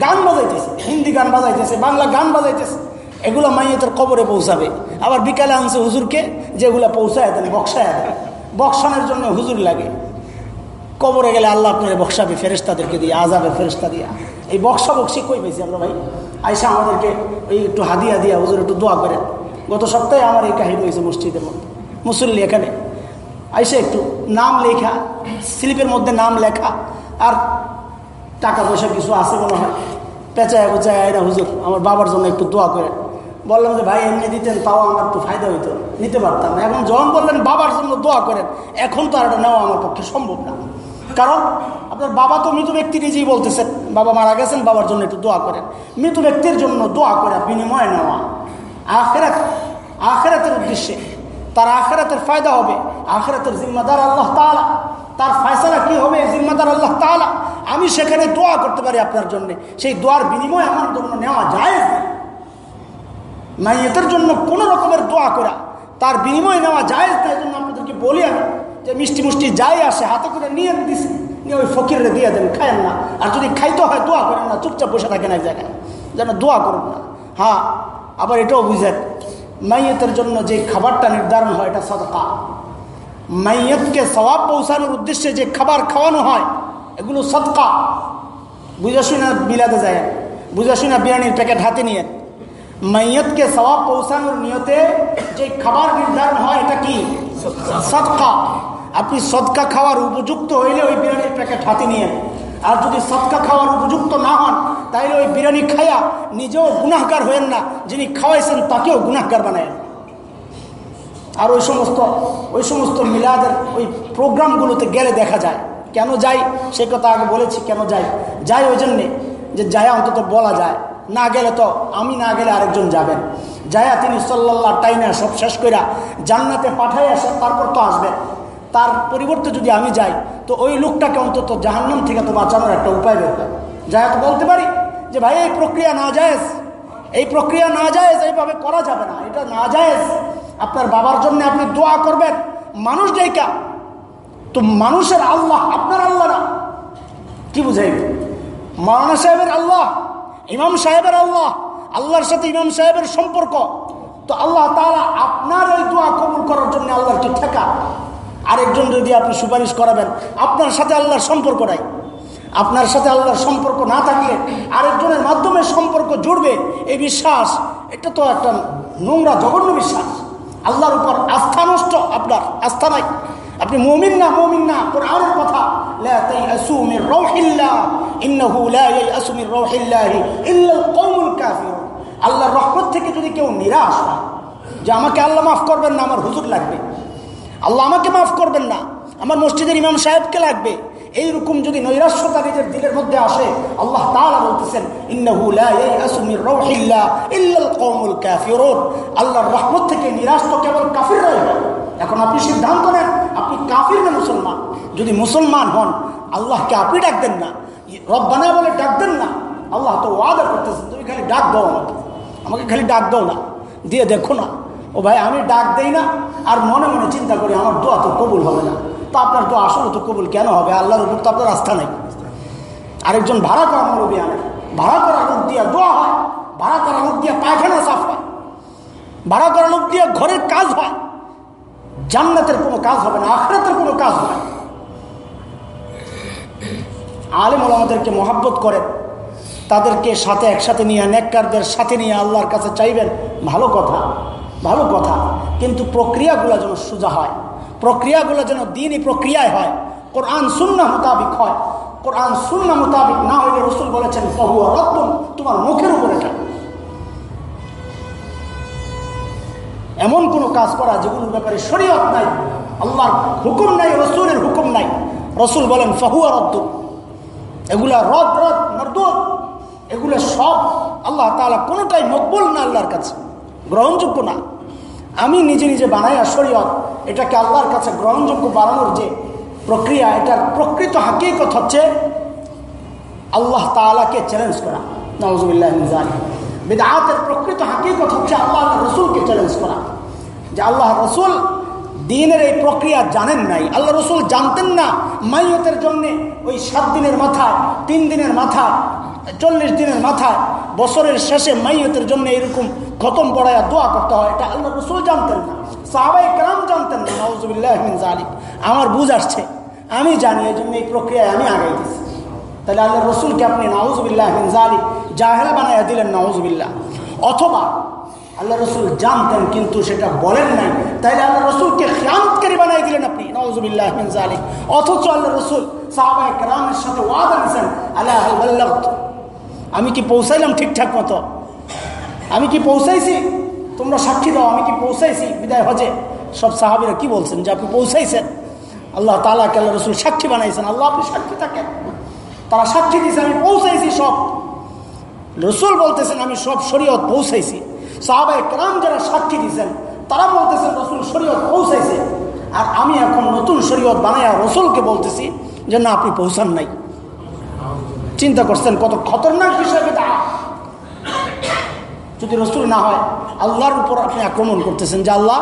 গান বাজাইতেছে, হিন্দি গান বাজাইতেছে, বাংলা গান বাজাইতেছে। এগুলো মাইয়েতের কবরে পৌঁছাবে। আবার বিকালে আনছে হুজুরকে, যেগুলো পৌঁছায় দেন, বক্সায় দেন। বক্সানোর জন্য হুজুর লাগে। কবরে গেলে আল্লাহ আপনার বক্সাবে ফেরেস্তাদেরকে দিয়ে আজাবে ফেরেস্তা দিয়া। এই বক্সা বক্সি কই পেয়েছি আমরা ভাই? আইসা আমাদেরকে ওই একটু হাদিয়া দিয়া, হুজুর একটু দোয়া করে গত সপ্তাহে আমার এই কাহিনী হয়েছে মসজিদের মধ্যে। মুসল্লি এখানে। আইসা একটু নাম লেখা, স্লিপের মধ্যে নাম লেখা, আর টাকা পয়সা কিছু আছে মনে হয়। পেঁচায় পেঁচায় এরা হুজুর, আমার বাবার জন্য একটু দোয়া করে বললাম যে, ভাই, এমনি দিতেন, তাও আমার একটু ফায়দা হইতো। নিতে পারতাম এখন যখন বললেন, বাবার জন্য দোয়া করেন, এখন তো আর এটা নেওয়া আমার পক্ষে সম্ভব না। কারণ আপনার বাবা তো মৃত ব্যক্তি নিজেই বলতেছেন, বাবা মারা গেছেন, বাবার জন্য একটু দোয়া করেন। মৃত ব্যক্তির জন্য দোয়া করে বিনিময় নেওয়া। আখেরাত, আখেরাতের উদ্দেশ্যে। তার আখেরাতের ফায়দা হবে। আখেরাতের জিম্মাদার আল্লাহ তালা তার ফয়সলা কি হবে? জিম্মাদার আল্লাহ তালা আমি সেখানে দোয়া করতে পারি আপনার জন্য। সেই দোয়ার বিনিময় আমার জন্য নেওয়া যায় মাইয়েতের জন্য কোনো রকমের দোয়া করা, তার বিনিময় নেওয়া যায় তাই জন্য আপনাদেরকে বলি আমি যে মিষ্টি মুষ্টি যাই আসে, হাতে করে নিয়ে দিস নিয়ে ওই ফকিরে দিয়ে দেন, খায়েন না। আর যদি খাইতে হয়, দোয়া করেন না, চুপচাপ বসে থাকেন এক জায়গায়, যেন দোয়া করুন না। হ্যাঁ আবার এটাও বুঝেন, মাইয়েতের জন্য যে খাবারটা নির্ধারণ হয়, এটা সদকা। মাইয়তকে সবাব পৌঁছানোর উদ্দেশ্যে যে খাবার খাওয়ানো হয়, এগুলো সদকা। বুঝে শুনে বিলাতে যায়। বুঝে শুনে বিরিয়ানির প্যাকেট হাতে নিয়ে মাইয়তকে সবাব পৌঁছানোর নিয়তে যে খাবার নির্ধারণ হয়, এটা কি? সদকা। আপনি সৎকা খাওয়ার উপযুক্ত হইলে ওই বিরিয়ানির প্যাকেট হাতে নিয়ে আর যদি সৎকা খাওয়ার উপযুক্ত না হন তাহলে ওই বিরিয়ানি খাইয়া নিজেও গুনাহগার হয়েন না। যিনি খাওয়াইছেন, তাকেও গুনাহগার বানায় আর ওই সমস্ত ওই সমস্ত মিলাদের ওই প্রোগ্রামগুলোতে গেলে দেখা যায়। কেন যাই? সে কথা আগে বলেছি, কেন যাই? যাই ওই জন্যে যে যায় অন্তত বলা যায়। না গেলে তো আমি না গেলে আরেকজন যাবেন। যায়া তিনি সাল্লাহ টাইনা সব শেষ কইরা জান্নাতে পাঠাই আসে তারপর তো আসবেন তার পরিবর্তে যদি আমি যাই, তো ওই লোকটাকে অন্তত জাহান্নাম থেকে তো বাঁচানোর একটা উপায় বের হয় যাই তো বলতে পারি যে, ভাই, এই প্রক্রিয়া না যায় এই প্রক্রিয়া না যায় এইভাবে করা যাবে না। এটা না যায় আপনার বাবার জন্য আপনি দোয়া করবেন। মানুষ ডেকা তো মানুষের আল্লাহ আপনার আল্লাহ না। কি বুঝাইবে? মৌলানা সাহেবের আল্লাহ ইমাম সাহেবের আল্লাহ, আল্লাহর সাথে ইমাম সাহেবের সম্পর্ক। তো আল্লাহ তালা আপনার ওই দোয়া কবুল করার জন্য আল্লাহর কি ঠেকা। আরেকজন যদি আপনি সুপারিশ করাবেন, আপনার সাথে আল্লাহর সম্পর্ক নাই। আপনার সাথে আল্লাহর সম্পর্ক না থাকলে আরেকজনের মাধ্যমে সম্পর্ক জুড়বে, এই বিশ্বাস, এটা তো একটা নোংরা, জঘন্য বিশ্বাস। আল্লাহর উপর আস্থা নষ্ট আপনার, আস্থা নাই। আপনি মমিন না মমিন না, কোরআনের কথা। লা তাইআসু মির রাউহিল্লাহ ইন্নাহু লা ইয়াসু মির রাউহিল্লাহি ইল্লাল কওমুল কাফিরুন। আল্লাহর রহমত থেকে যদি কেউ নিরাশ হয়, যে আমাকে আল্লাহ মাফ করবেন না, আমার হুজুর লাগবে। আল্লাহ আমাকে মাফ করবেন না, আমার মসজিদের ইমাম সাহেবকে লাগবে। এইরকম যদি নৈরাস্যতা নিজের দিলের মধ্যে আসে, আল্লাহ তাআলা বলতেছেন আল্লাহর রহমত থেকে নিরাশ তো কেবল কাফিররাই হয়। এখন আপনি সিদ্ধান্ত নেন, আপনি কাফির না মুসলমান? যদি মুসলমান হন, আল্লাহকে আপনি ডাক দেন না, রব্বানা বলে ডাক দেন না, আল্লাহ তো ওয়াদা করতেছেন, তুমি খালি ডাক দাও আমাকে। আমাকে খালি ডাক দাও না, দিয়ে দেখো না। ও ভাই, আমি ডাক দেই না, আর মনে মনে চিন্তা করি, আমার দোয়া তো কবুল হবে না। তো আপনার দোয়া আসলে তো কবুল কেন হবে? আল্লাহর উপর তো আপনার আস্থা নেই। আরেকজন ভাড়া করা মুরব্বী আনে। ভাড়া করা লোক দিয়ে দোয়া হয়, ভাড়া করা লোক দিয়ে পায়খানা সাফ হয়। ভাড়া করা লোক দিয়ে ঘরের কাজ হয়। জান্নাতের কোনো কাজ হবে না, আখরাতের কোনো কাজ হবে না। আলেম আমাদেরকে মহাব্বত করেন, তাদেরকে সাথে একসাথে নিয়ে, নেককারদের সাথে নিয়ে আল্লাহর কাছে চাইবেন, ভালো কথা ভালো কথা। কিন্তু প্রক্রিয়াগুলো যেন সোজা হয়, প্রক্রিয়াগুলো যেন দিনই প্রক্রিয়ায় হয়, কোরআন শূন্য মোতাবিক হয়। কোরআন শূন্য মোতাবিক না হইলে রসুল বলেছেন বহুয়া রক্তম তোমার মুখের উপরে এটা। এমন কোনো কাজ করা যেগুলোর ব্যাপারে শরীয়ত নাই, আল্লাহর হুকুম নাই, রসুলের হুকুম নাই। রসুল বলেন, ফাহুয়া রদ্দ। এগুলা রদ রদ মরদুদ এগুলো সব আল্লাহ তালা কোনোটাই মকবুল না আল্লাহর কাছে, গ্রহণযোগ্য না। আমি নিজে নিজে বানাইয়া শরীয়ত, এটাকে আল্লাহর কাছে গ্রহণযোগ্য বানানোর যে প্রক্রিয়া, এটার প্রকৃত হাকিকত হচ্ছে আল্লাহ তালাকে চ্যালেঞ্জ করা। নওয়াজুবিল্লাহ বেদাতের প্রকৃত হাকিকত হচ্ছে আল্লাহ রসুলকে চ্যালেঞ্জ করা। যে আল্লাহ রসুল দিনের এই প্রক্রিয়া জানেন নাই। আল্লাহ রসুল জানতেন না মাইয়তের জন্যে ওই সাত দিনের মাথায়, তিন দিনের মাথায়, চল্লিশ দিনের মাথায়, বছরের শেষে মাইয়তের জন্য এরকম খতম পড়াইয়া দোয়া করতে হয়। এটা আল্লাহ রসুল জানতেন না। সাহাবাই কালাম জানতেন না নওয়াজুবিল্লাহ জালিম আমার বুঝ আসছে। আমি জানি, এই জন্য এই প্রক্রিয়ায় আমি আগাইতেছি। তাহলে আল্লাহ রসুলকে আপনি নাউজবিল্লাহ জালি জাহেল বানাইয়া দিলেন নাউজবিল্লাহ। অথবা আল্লাহ রসুল জানতেন কিন্তু সেটা বলেন নাই, তাইলে আল্লাহ রসুলকে খিয়ামতকারী বানাই দিলেন আপনি নওয়াজবিল্লাহ জালি অথচ আল্লাহ রসুল সাহাবাই রামের সাথে ওয়াদা নিছেন আল্লাহ আমি কি পৌঁছাইলাম ঠিকঠাক মতো? আমি কি পৌঁছাইছি? তোমরা সাক্ষী দাও, আমি কি পৌঁছাইছি বিদায় হজে? সব সাহাবিরা কি বলছেন যে আপনি পৌঁছাইছেন? আল্লাহ তালা আল্লাহ রসুল সাক্ষী বানাইছেন, আল্লাহ আপনি সাক্ষী থাকেন। তারা সাক্ষী দিয়েছে আমি পৌঁছাইছি সব। রসুল বলতেছেন আমি সব শরীয়ত পৌঁছাইছি। সাহাবাই কেরাম যারা সাক্ষী দিয়েছেন তারা বলতেছেন রসুল শরীয়ত পৌঁছাইছে। আর আমি এখন নতুন শরীয়ত বানাইয়া রসুলকে বলতেছি যে না আপনি পৌঁছান নাই। চিন্তা করছেন কত খতরনাক বিষয় এটা। যদি রসুল না হয় আল্লাহর উপর আপনি আক্রমণ করতেছেন যে আল্লাহ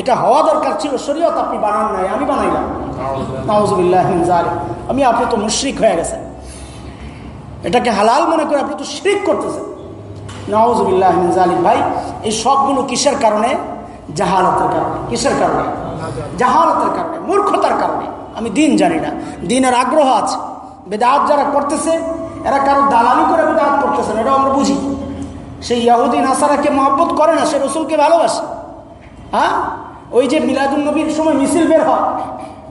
এটা হওয়া দরকার ছিল শরীয়ত আপনি বানান নাই আমি বানাইলাম। নওয়াজবিল্লাহ আমি আপনি তো মুশ্রিক হয়ে গেছেন। এটাকে হালাল মনে করে আপনি তো শিরিক করতেছেন। নওয়াজবিল্লাহ জালিম ভাই, এই সবগুলো কিসের কারণে? জাহালতের কারণে। কিসের কারণে? জাহালতের কারণে, মূর্খতার কারণে। আমি দিন জানি না। দিনের আগ্রহ আছে। বেদাত যারা করতেছে, এরা কারও দালালি করে বেদাত করতেছেন এটা আমরা বুঝি। সেই ইয়াহুদ্দিন নাসারাকে মহব্বত করে না, সে রসুলকে ভালোবাসে। হ্যাঁ? ওই যে মিলাদুল নবীর সময় মিছিল বের হয়,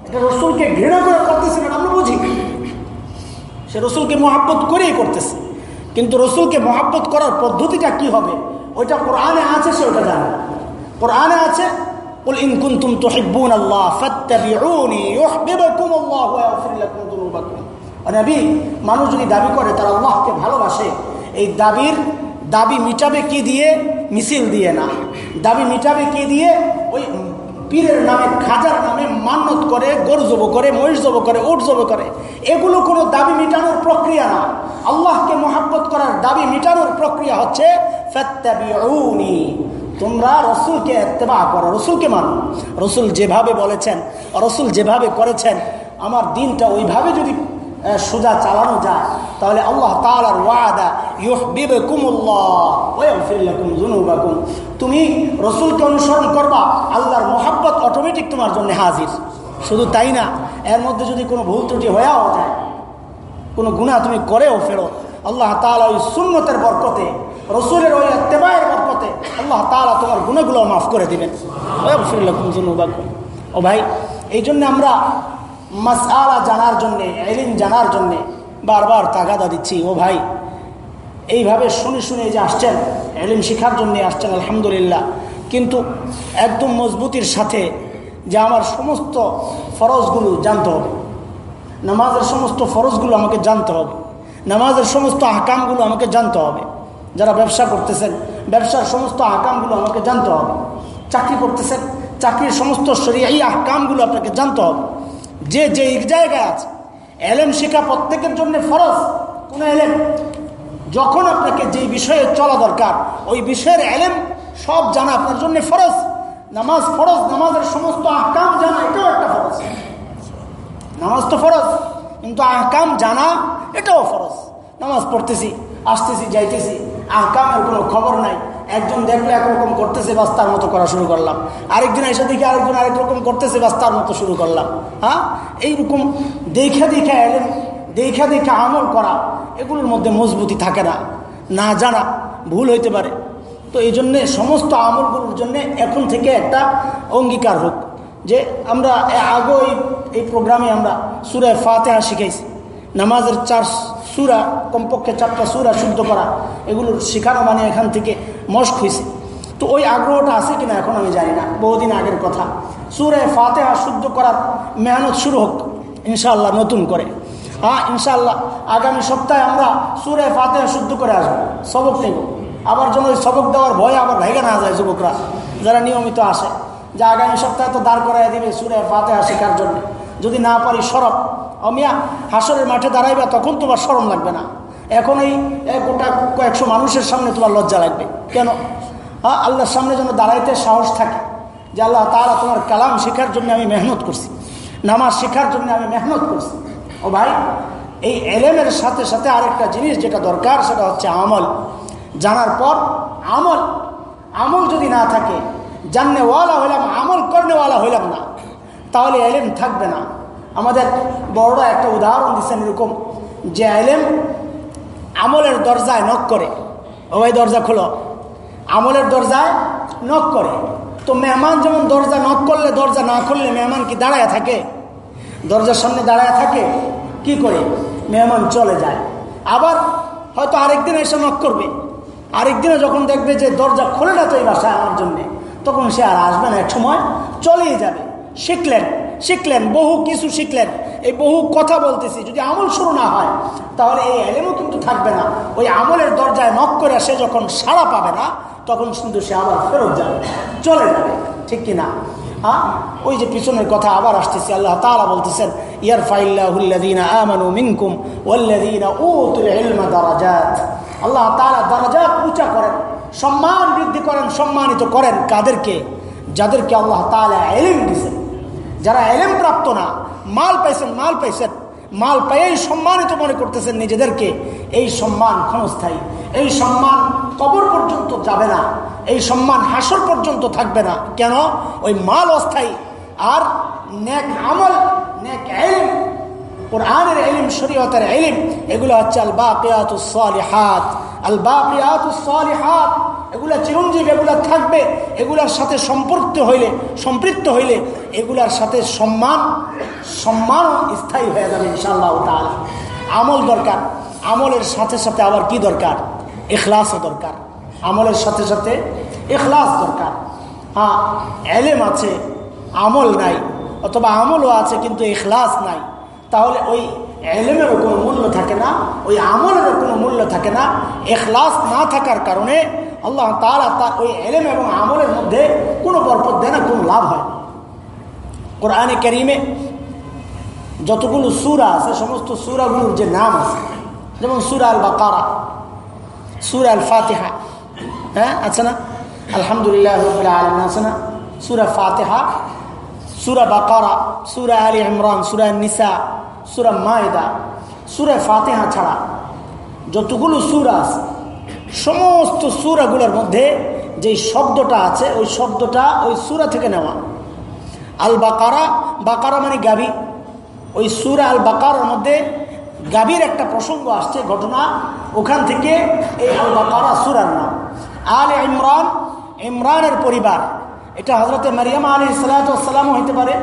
এটা রসুলকে ঘৃণা করে করতেছে এটা আমরা বুঝি। সে রসুলকে মহাব্বত করেই করতেছে কিন্তু রসুলকে মহাব্বত করার পদ্ধতিটা কি হবে ওইটা কোরআনে আছে সে ওটা জানে কোরআনে আছে قل إن كنتم تحبون الله فاتبعوني يحببكم الله ويغفر لكم ذنوبكم নবী মানুষ যদি দাবি করে তারা আল্লাহকে ভালোবাসে এই দাবির দাবি মিটাবে কি দিয়ে মিছিল দিয়ে না দাবি মিটাবে কি দিয়ে ওই পীরের নামে, খাজার নামে মান্যত করে গরু জব করে মহিষ জব করে ওট জব করে। এগুলো কোনো দাবি মিটানোর প্রক্রিয়া না। আল্লাহকে মোহাব্বত করার দাবি মিটানোর প্রক্রিয়া হচ্ছে তোমরা রসুলকে এত্তেবা করো, রসুলকে মানো। রসুল যেভাবে বলেছেন, রসুল যেভাবে করেছেন, আমার দিনটা ওইভাবে যদি সোজা চালানো যায়, তাহলে আল্লাহ তালার ওয়াদা ইউহবিবে কুমুল্লাহ তুমি রসুলকে অনুসরণ করবা, আল্লাহর মোহাব্বত অটোমেটিক তোমার জন্য হাজির। শুধু তাই না, এর মধ্যে যদি কোনো ভুল ত্রুটি হয়েও যায়, কোনো গুণা তুমি করেও ফেরো, আল্লাহ তালা ওই সুন্নতের বরকতে, রসুলের ওই তেবায়ের বরকতে, আল্লাহ তালা তোমার গুণাগুলো মাফ করে দিবেন। ও ভাই এই জন্য আমরা মাসালা জানার জন্যে, এলিম জানার জন্যে বারবার তাগাদা দিচ্ছি। ও ভাই, এইভাবে শুনে শুনে যে আসছেন, এলিম শেখার জন্যে আসছেন, আলহামদুলিল্লাহ। কিন্তু একদম মজবুতির সাথে যে আমার সমস্ত ফরজগুলো জানতে হবে। নামাজের সমস্ত ফরজগুলো আমাকে জানতে হবে। নামাজের সমস্ত আকামগুলো আমাকে জানতে হবে। যারা ব্যবসা করতেছেন, ব্যবসার সমস্ত আকামগুলো আমাকে জানতে হবে। চাকরি করতেছেন, চাকরির সমস্ত এই আহকামগুলো আপনাকে জানতে হবে। যে যে জায়গায় আছে, এলেম শেখা প্রত্যেকের জন্য ফরজ, কোন এলেম? যখন আপনাকে যে বিষয়ে চলা দরকার, ওই বিষয়ের এলেম সব জানা আপনার জন্য ফরজ। নামাজ ফরজ, নামাজের সমস্ত আহকাম জানা, এটাও একটা ফরজ। নামাজ তো ফরজ, কিন্তু আহকাম জানা, এটাও ফরজ। নামাজ পড়তেছি, আসতেছি, যাইতেছি, আহকামের কোনো খবর নাই। একজন দেখলে একরকম করতেছে বাস তার মতো করা শুরু করলাম। আরেকজন এসে দেখে আরেকজন আরেক রকম করতেছে বাস তার মতো শুরু করলাম। হ্যাঁ? এইরকম দেখে দেখে এলেন, দেখে দেখে আমল করা, এগুলোর মধ্যে মজবুতি থাকে না না জানা, ভুল হইতে পারে। তো এই জন্যে সমস্ত আমলগুলোর জন্যে এখন থেকে একটা অঙ্গীকার হোক। যে আমরা আগে এই প্রোগ্রামে আমরা সুরায় ফাতেহা শিখাইছি। নামাজের চার সুরা, কমপক্ষে চারটা সুরা শুদ্ধ করা, এগুলোর শেখানো মানে এখান থেকে মস্ক হয়েছে তো ওই আগ্রহটা আছে কিনা এখন আমি জানি না, বহুদিন আগের কথা। সুরে ফাতেহা শুদ্ধ করার মেহনত শুরু হোক, ইনশাআল্লাহ নতুন করে। হ্যাঁ ইনশাআল্লাহ আগামী সপ্তাহে আমরা সুরে ফাতেহা শুদ্ধ করে আসব, সবক নেব। আবার যেন ওই সবক দেওয়ার ভয়ে আবার ভেগে না যায় যুবকরা, যারা নিয়মিত আসে। যে আগামী সপ্তাহে তো দাঁড় করাই দিবে সুরে ফাতেহা শেখার জন্য। যদি না পারি সরব। অমিয়া, হাসরের মাঠে দাঁড়াইবা, তখন তোমার সরম লাগবে না। এখন এই গোটা কয়েকশো মানুষের সামনে তোমার লজ্জা লাগবে। কেন? হ্যাঁ আল্লাহর সামনে যেন দাঁড়াইতে সাহস থাকে যে আল্লাহ তারা তোমার কালাম শেখার জন্য আমি মেহনত করছি, নামাজ শেখার জন্য আমি মেহনত করছি। ও ভাই, এই এলেমের সাথে সাথে আরেকটা জিনিস যেটা দরকার, সেটা হচ্ছে আমল। জানার পর আমল। আমল যদি না থাকে, জাননেওয়ালা হইলাম, আমল করনেওয়ালা হইলাম না। তাহলে এলেম থাকবে না। আমাদের বড়রা একটা উদাহরণ দিচ্ছেন এরকম, যে এলেম আমলের দরজায় নখ করে। ওই দরজা খোলো। আমলের দরজায় নখ করে। তো মেহমান যেমন দরজা নখ করলে, দরজা না খুললে মেহমান কি দাঁড়ায় থাকে? দরজার সামনে দাঁড়ায় থাকে? কি করে? মেহমান চলে যায়। আবার হয়তো আরেকদিন এসে নখ করবে। আরেকদিনে যখন দেখবে যে দরজা খোলে না তো এই বাসায় আমার জন্যে, তখন সে আর আসবে না, এক সময় চলেই যাবে। শিখলেন শিখলেন, বহু কিছু শিখলেন। এই বহু কথা বলতেছি, যদি আমল শুরু না হয়, তাহলে এই এলেমও কিন্তু থাকবে না। ওই আমলের দরজায় নক করে সে যখন সাড়া পাবে না, তখন কিন্তু সে আবার ফেরত যাবে, চলে যাবে, ঠিক কিনা হ্যাঁ ওই যে পিছনের কথা আবার আসতেছি, আল্লাহ তালা বলতেছেন ইয়ার ফাইল্লাহুল্লাদিনা দারাজাত। আল্লাহ তালা দারাজাত উঁচা করেন, সম্মান বৃদ্ধি করেন, সম্মানিত করেন কাদেরকে? যাদেরকে আল্লাহ তালা এলিম দিয়েছেন। যারা এলেম প্রাপ্ত না, মাল পাইছেন মাল পাইছেন, মাল পাইয়েই সম্মানিত মনে করতেছেন নিজেদেরকে, এই সম্মান ক্ষণস্থায়ী, এই সম্মান কবর পর্যন্ত যাবে না, এই সম্মান হাসর পর্যন্ত থাকবে না, কেন? ওই মাল অস্থায়ী, আর ন্যাক আমল, নেক এলিম কোরআনের এলিম শরীয়তের এলিম এগুলো হচ্ছে আল বাকিয়াতুস সালিহাত। আল বাকিয়াতুস সালিহাত, এগুলা চিরঞ্জীব, এগুলা থাকবে, এগুলার সাথে সম্পৃক্ত হইলে সম্পৃক্ত হইলে এগুলার সাথে সম্মান সম্মান স্থায়ী হয়ে যাবে ইনশাল্লাহ তাল আমল দরকার, আমলের সাথে সাথে আবার কি দরকার? এখলাসও দরকার। আমলের সাথে সাথে এখলাস দরকার। হ্যাঁ এলেম আছে, আমল নাই, অথবা আমলও আছে, কিন্তু এখলাস নাই। তাহলে ওই এলেমেরও কোনো মূল্য থাকে না, ওই আমলেরও কোনো মূল্য থাকে না, এখলাস না থাকার কারণে আল্লাহ তারা তার ওই এলেম এবং আমলের মধ্যে কোনো বরকত দেয় না, কোনো লাভ হয় কোরআনে ক্যারিমে যতগুলো সুরা আছে, সমস্ত সুরাগুলোর যে নাম আছে, যেমন সুরা আল বাকারা সুরা আল ফাতেহা হ্যাঁ আছে না? আলহামদুলিল্লাহ আলম আছে না? সুরা ফাতেহা, সুরা বাকারা, সুরা আলী ইমরান সুরা নিসা সুরা মায়দা, সুরা ফাতেহা ছাড়া যতগুলো সুরা আছে, সমস্ত সুরাগুলোর মধ্যে যে শব্দটা আছে, ওই শব্দটা ওই সুরা থেকে নেওয়া। আল বাকারা বাকারা মানে গাভী। ওই সুরা আল বাকারার মধ্যে গাভীর একটা প্রসঙ্গ আসছে, ঘটনা। ওখান থেকে এই আল বাকারা সুরার নাম। আল ইমরান, ইমরানের পরিবার এটা হজরতে মারিয়ামা আলী সালাতামও হইতে পারে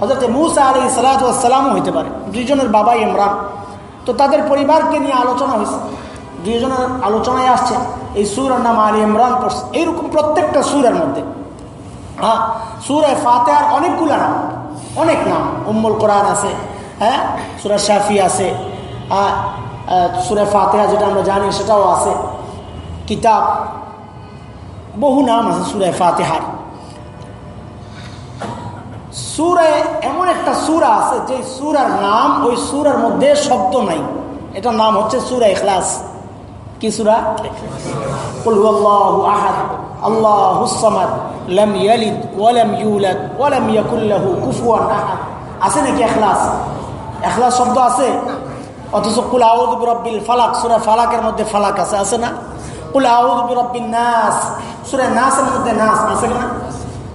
হজরতে মুসা আলী সালাতামও হইতে পারে। দুইজনের বাবা ইমরান। তো তাদের পরিবারকে নিয়ে আলোচনা হয়েছে দুইজনের আলোচনায় আসছে, এই সুরের নাম আলী ইমরান পড়ছে। এইরকম প্রত্যেকটা সুরের মধ্যে। হ্যাঁ সুরে ফাতেহার অনেকগুলো নাম, অনেক নাম। উম্মুল কোরআন আছে হ্যাঁ সুরা শাফি আছে হ্যাঁ সুরে ফাতেহা যেটা আমরা জানি সেটাও আছে। কিতাব, বহু নাম আছে সুরে ফাতেহার। সুরে এমন একটা সুরা আছে যে সুরার নাম, ওই সুরার মধ্যে শব্দ নাই। এটার নাম হচ্ছে সুরা এখলাস কি সুরা? আল্লাহ আছে নাকি এখলাস এখলাস শব্দ আছে? অথচ কুল আউদ রব্বিল ফালাক, সুরা ফালাকের মধ্যে ফালাক আছে আছে না? কুল আউদ রব্বিন নাস, সুরা নাসের মধ্যে নাস আছে না?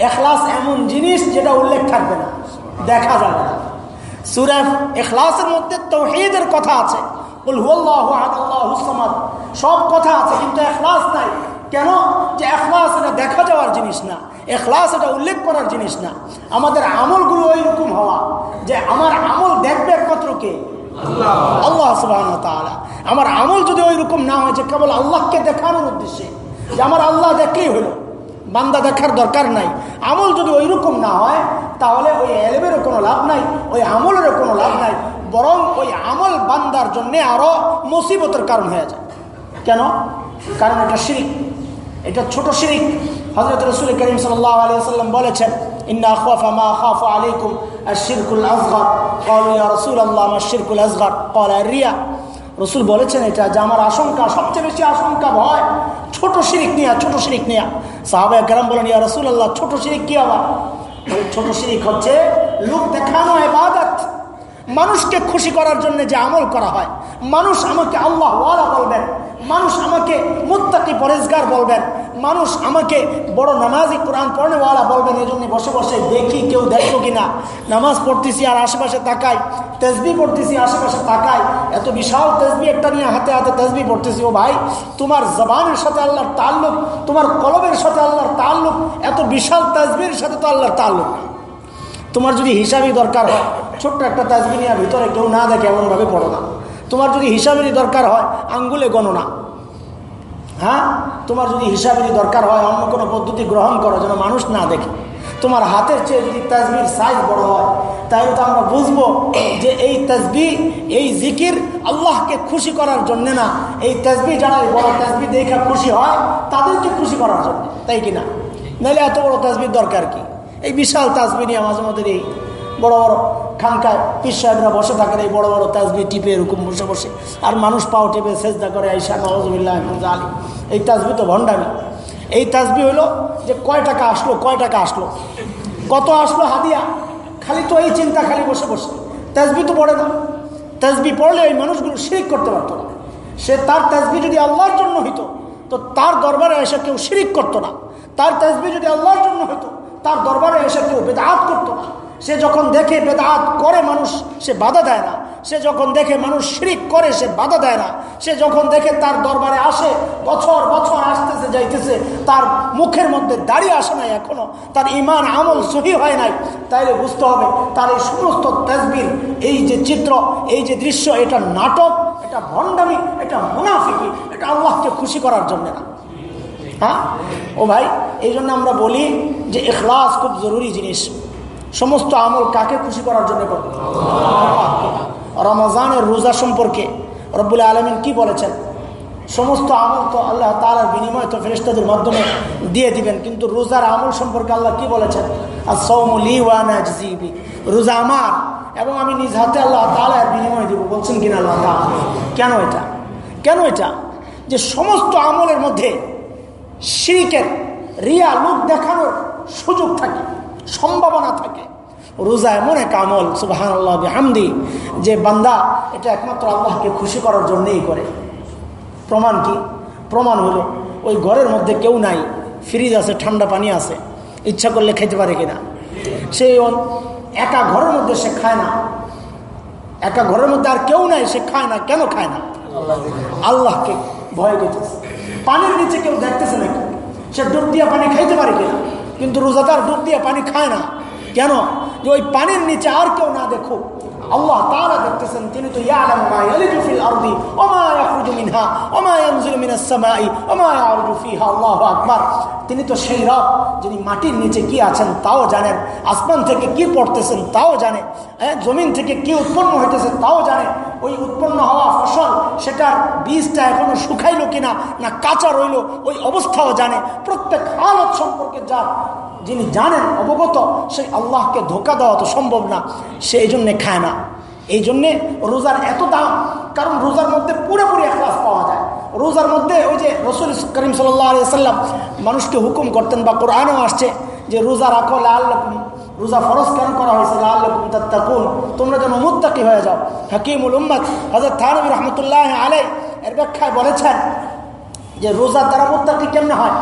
এখলাস এমন জিনিস যেটা উল্লেখ থাকবে না। দেখা যাবে না। সুরেফ এখলাসের মধ্যে তৌহিদের কথা আছে। সব কথা আছে কিন্তু এখলাস নাই। কেন? যে এখলাস এটা দেখা যাওয়ার জিনিস না। এখলাস এটা উল্লেখ করার জিনিস না। আমাদের আমলগুলো ওই রকম হওয়া। যে আমার আমল দেখবে একমাত্র কে? আল্লাহ। সুবাহ আমার আমল যদি ওই রকম না হয় যে কেবল আল্লাহকে দেখানোর উদ্দেশ্যে। যে আমার আল্লাহ দেখলেই হলো। বান্দা দেখার দরকার নাই। আমল যদি ওই রকম না হয়, তাহলে ওই এলেমেরও কোনো লাভ নাই, ওই আমলেরও কোনো লাভ নাই। বরং ওই আমল বান্দার জন্যে আরও মুসিবতের কারণ হয়ে যায়। কেন? কারণ এটা শিরিক। এটা ছোট শিরিক। হজরত রসুল করিম সাল্লাহ আলিয়াল্লাম বলেছেন, ইন্না খাফা মা খাফা আলাইকুম আশিরকুল আসগর কলে রসুল আল্লাহ আশিরকুল আসগর কল রিয়া। রসুল বলেছেন এটা যে আমার আশঙ্কা, সবচেয়ে বেশি আশঙ্কা ভয়। ছোট শিরিক নেয়া, ছোট শিরিক নেয়া। সাহাবায় কেরাম বলেন, ইয়া রসুল আল্লাহ ছোট শিরিক কি আবার? ছোট শিরিক হচ্ছে লোক দেখানো এবাদত মানুষকে খুশি করার জন্য যে আমল করা হয়। মানুষ আমাকে আল্লাহ ওয়ালা বলবেন। মানুষ আমাকে মুত্তাকি পরেজগার বলবেন। মানুষ আমাকে বড় নামাজি কোরআন পড়নেওয়ালা বলবেন, এই জন্য বসে বসে দেখি কেউ দেখো কিনা। নামাজ পড়তেছি আর আশেপাশে তাকাই, তেজবি পড়তেছি, আশেপাশে তাকাই। এত বিশাল তেজবি একটা নিয়ে হাতে হাতে তেজবি পড়তেছি। ও ভাই, তোমার জবানের সাথে আল্লাহর তাল্লুক, তোমার কলবের সাথে আল্লাহর তাল্লুক, এত বিশাল তেজবির সাথে তো আল্লাহর তাল্লুক তোমার যদি হিসাবই দরকার হয়, ছোট্ট একটা তাজবি ভিতরে কেউ না দেখে এমনভাবে পড়ো না। তোমার যদি হিসাবেরই দরকার হয়, আঙ্গুলে গণনা হ্যাঁ? তোমার যদি হিসাবেরই দরকার হয়, অন্য কোনো পদ্ধতি গ্রহণ করো যেন মানুষ না দেখে। তোমার হাতের চেয়ে যদি তাজবির সাইজ বড় হয়, তাহলে তো আমরা বুঝব যে এই তাজবি, এই জিকির আল্লাহকে খুশি করার জন্য না। এই তাজবি যারা বড় তাজবি দেখে খুশি হয়, তাদেরকে খুশি করার জন্য। তাই কিনা নাহলে এত বড় তাজবির দরকার কি? এই বিশাল তাজবি নিয়ে মাঝে মধ্যে এই বড় বড় খানকায় পীর সাহেবরা বসে থাকেন, এই বড় বড় তাজবি টিপে এরকম বসে বসে। আর মানুষ পাও টিপে সেজদা করে আইসা নওয়াজবিল্লাহ আলী। এই তাজবি তো ভণ্ডামি। এই তাজবি হলো যে কয় টাকা আসলো, কয় টাকা আসলো? কত আসলো হাদিয়া? খালি তো এই চিন্তা, খালি বসে বসে। তাজবি তো পড়ে না। তাজবি পড়লে এই মানুষগুলো শিরিক করতে পারতো না। সে তার তাজবি যদি আল্লাহর জন্য হইতো, তো তার দরবারে এসে কেউ শিরিক করতো না। তার তাজবি যদি আল্লাহর জন্য হইতো তার দরবারে এসে কেউ বেদাহাত করতো না। সে যখন দেখে বেদাত করে মানুষ, সে বাধা দেয় না। সে যখন দেখে মানুষ শিরিক করে, সে বাধা দেয় না। সে যখন দেখে তার দরবারে আসে, বছর বছর আসতেছে, যাইতেছে, তার মুখের মধ্যে দাঁড়িয়ে আসে নাই এখনও, তার ইমান আমল সহি হয় নাই, তাইলে বুঝতে হবে তার এই সমস্ত তেজবির এই যে চিত্র, এই যে দৃশ্য, এটা নাটক, এটা ভণ্ডামি, এটা মুনাফিকি, এটা আল্লাহকে খুশি করার জন্য না। হ্যাঁ ও ভাই এই জন্য আমরা বলি যে এখলাস খুব জরুরি জিনিস। সমস্ত আমল কাকে খুশি করার জন্য করবে? রমজানের রোজা সম্পর্কে রব্বুল আলমিন কি বলেছেন? সমস্ত আমল তো আল্লাহ তালার বিনিময় তো ফেরিস্তাদের মাধ্যমে দিয়ে দিবেন, কিন্তু রোজার আমল সম্পর্কে আল্লাহ কি বলেছেন? আর সৌমলি ওয়ানাজিবি রোজা আমার, এবং আমি নিজ হাতে আল্লাহ তালার বিনিময় দিব। বলছেন কিনা আল্লাহ কেন এটা? কেন এটা? যে সমস্ত আমলের মধ্যে শিরিকের রিয়া লোক দেখানোর সুযোগ থাকে, সম্ভাবনা থাকে। রোজা এমন এক আমল সুবাহান আল্লাহ হামদি যে বান্দা এটা একমাত্র আল্লাহকে খুশি করার জন্যেই করে। প্রমাণ কি? প্রমাণ হলো, ওই ঘরের মধ্যে কেউ নাই, ফ্রিজ আছে, ঠান্ডা পানি আছে, ইচ্ছা করলে খেতে পারে কিনা। সেই একা ঘরের মধ্যে সে খায় না। একা ঘরের মধ্যে আর কেউ নাই, সে খায় না, কেন খায় না? আল্লাহকে ভয় করতেছে। পানির নিচে কেউ দেখতেছে নাকি সে ডুব দিয়ে পানি খাইতে পারে কিনা? কিন্তু রোজাদার ডুব দিয়ে পানি খায় না। কেন? যে ওই পানির নিচে আর কেউ না দেখো আল্লাহ তারা দেখতেছেন, তিনি তো তিনি তো সেই রব যিনি মাটির নিচে কি আছেন তাও জানেন, আসমান থেকে কি পড়তেছেন তাও জানে হ্যাঁ জমিন থেকে কি উৎপন্ন হইতেছে তাও জানে। ওই উৎপন্ন হওয়া ফসল, সেটার বীজটা এখনও শুকাইলো কিনা, না কাঁচা রইল, ওই অবস্থাও জানে। প্রত্যেক হালত সম্পর্কে যা যিনি জানেন, অবগত, সেই আল্লাহকে ধোকা দেওয়া তো সম্ভব না সে এই জন্যে খায় না। এই জন্যে রোজার এত দাম, কারণ রোজার মধ্যে পুরোপুরি এখলাস পাওয়া যায়। রোজার মধ্যে ওই যে রসুল করিম সাল্লাম মানুষকে হুকুম করতেন বা কোরআনও আসছে যে রোজা রাখো লাল রোজা ফরজ কেন করা হয়েছে? লাল তাত্তাকুন, তোমরা যেন মুত্তাকি হয়ে যাও। হাকিমুল উম্মদ হজরত থানবী রহমতুল্লাহ আলাই এর ব্যাখ্যায় বলেছেন যে রোজার দ্বারা মুত্তাকি কেমনে হয়?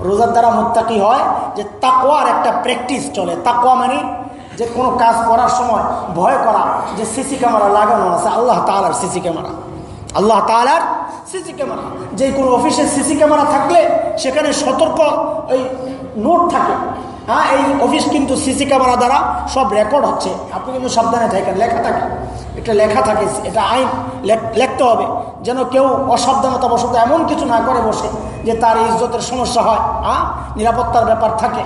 রোজার দ্বারা মোত্তাকি হয় যে তাকোয়ার একটা প্র্যাকটিস চলে। তাকোয়া মানে যে কোনো কাজ করার সময় ভয় করা, যে সিসি ক্যামেরা লাগানো আছে, আল্লাহ তালার সিসি ক্যামেরা। আল্লাহ তালার সিসি ক্যামেরা। যে কোনো অফিসে সিসি ক্যামেরা থাকলে সেখানে সতর্ক ওই নোট থাকে। হ্যাঁ এই অফিস কিন্তু সিসি ক্যামেরা দ্বারা সব রেকর্ড হচ্ছে। আপনি কিন্তু সাবধানে থাকেন, লেখা থাকে। এটা লেখা থাকে, এটা আইন লিখতে হবে। যেন কেউ অসাবধানতা বসত এমন কিছু না করে বসে যে তার ইজ্জতের সমস্যা হয় হ্যাঁ নিরাপত্তার ব্যাপার থাকে।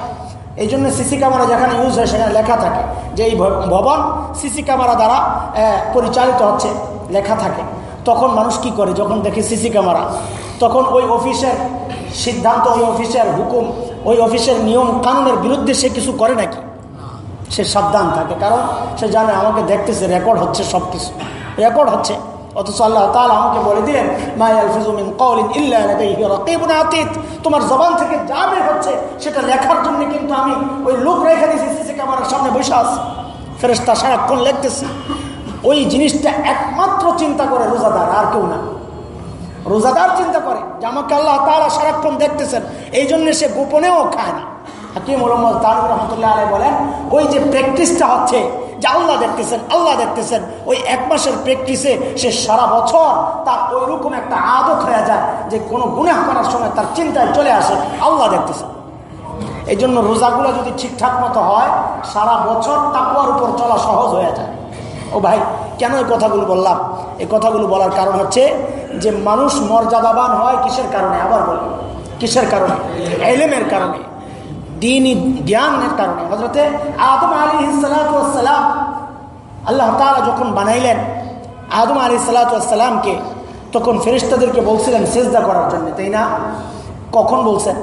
এই জন্য সিসি ক্যামেরা যেখানে ইউজ হয়, সেখানে লেখা থাকে যে এই ভবন সিসি ক্যামেরা দ্বারা পরিচালিত হচ্ছে, লেখা থাকে। তখন মানুষ কি করে? যখন দেখে সিসি ক্যামেরা তখন ওই অফিসের সিদ্ধান্ত, ওই অফিসের হুকুম ওই অফিসের নিয়ম কানুনের বিরুদ্ধে সে কিছু করে নাকি? সে সাবধান থাকে, কারণ সে জানে আমাকে দেখতেছে রেকর্ড হচ্ছে সব কিছু রেকর্ড হচ্ছে। অথচ আল্লাহ তালা আমাকে বলে দিলেন তোমার জবান থেকে যা বের হচ্ছে, সেটা লেখার জন্য কিন্তু আমি ওই লোক রেখে দিয়েছি, সিসি ক্যামেরার সামনে বসে আছি। ফেরেস্তা সারাক্ষণ লিখতেছে। ওই জিনিসটা একমাত্র চিন্তা করে রোজাদার, আর কেউ না। রোজাদার চিন্তা করে যে আমাকে আল্লাহ তারা সারাক্ষণ দেখতেছেন এই জন্য সে গোপনেও খায় না। হাকিম মোহাম্মদ তারুর রহমতুল্লাহ আলাই বলেন, ওই যে প্র্যাকটিসটা হচ্ছে যে আল্লাহ দেখতেছেন আল্লাহ দেখতেছেন, ওই এক মাসের প্র্যাকটিসে সে সারা বছর তার ওই রকম একটা আদত হয়ে যায় যে কোনো গুনাহ করার সময় তার চিন্তায় চলে আসে, আল্লাহ দেখতেছেন। এই জন্য রোজাগুলো যদি ঠিকঠাক মতো হয়, সারা বছর তাকুয়ার উপর চলা সহজ হয়ে যায়। ও ভাই কেন এই কথাগুলো বললাম? এই কথাগুলো বলার কারণ হচ্ছে যে মানুষ মর্যাদাবান হয় কিসের কারণে? আবার বলি, কিসের কারণে? এলেমের কারণে দিনই জ্ঞানের কারণে। হজরতে আদম আলী সালাতাম আল্লাহ তালা যখন বানাইলেন আদম আলী সালাতামকে তখন ফেরিস্তাদেরকে বলছিলেন সেজদা করার জন্য। তাই না? কখন বলছেন?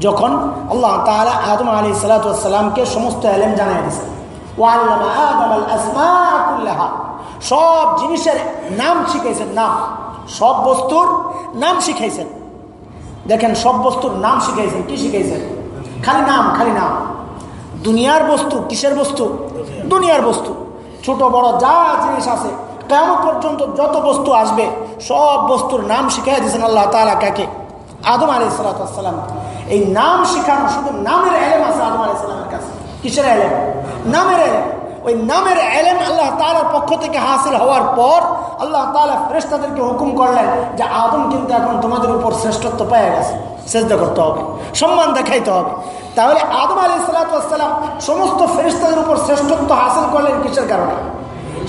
যখন আল্লাহ তালা আদম আলী সালাতামকে সমস্ত এলেম জানাই দিয়েছেন। সব জিনিসের নাম শিখাইছেন, নাম। সব বস্তুর নাম শিখাইছেন। দেখেন, সব বস্তুর নাম শিখাইছেন, কি শিখাইছেন? খালি নাম খালি নাম। দুনিয়ার বস্তু, কিসের বস্তু? দুনিয়ার বস্তু। ছোট, বড়, যা জিনিস আছে, কেমন পর্যন্ত যত বস্তু আসবে, সব বস্তুর নাম শিখাই দিয়েছেন আল্লাহ তালা কাকে? আদম আলি সালাতাম এই নাম শিখানো শুধু নামের এলেম আছে আদম আলি সালামের কাছে। কিসের এলেম? নামের এলেম। ওই নামের এলেম আল্লাহ তালার পক্ষ থেকে হাসিল হওয়ার পর আল্লাহ তালা ফ্রেস্তাদেরকে হুকুম করলেন যে আদম কিন্তু এখন তোমাদের উপর শ্রেষ্ঠত্ব পেয়ে গেছে। চেষ্টা করতে হবে, সম্মান দেখাইতে হবে। তাহলে আদম আলি সালাতাম সমস্ত ফেরিস্তাদের উপর শ্রেষ্ঠত্ব হাসিল করলেন কিসের কারণে?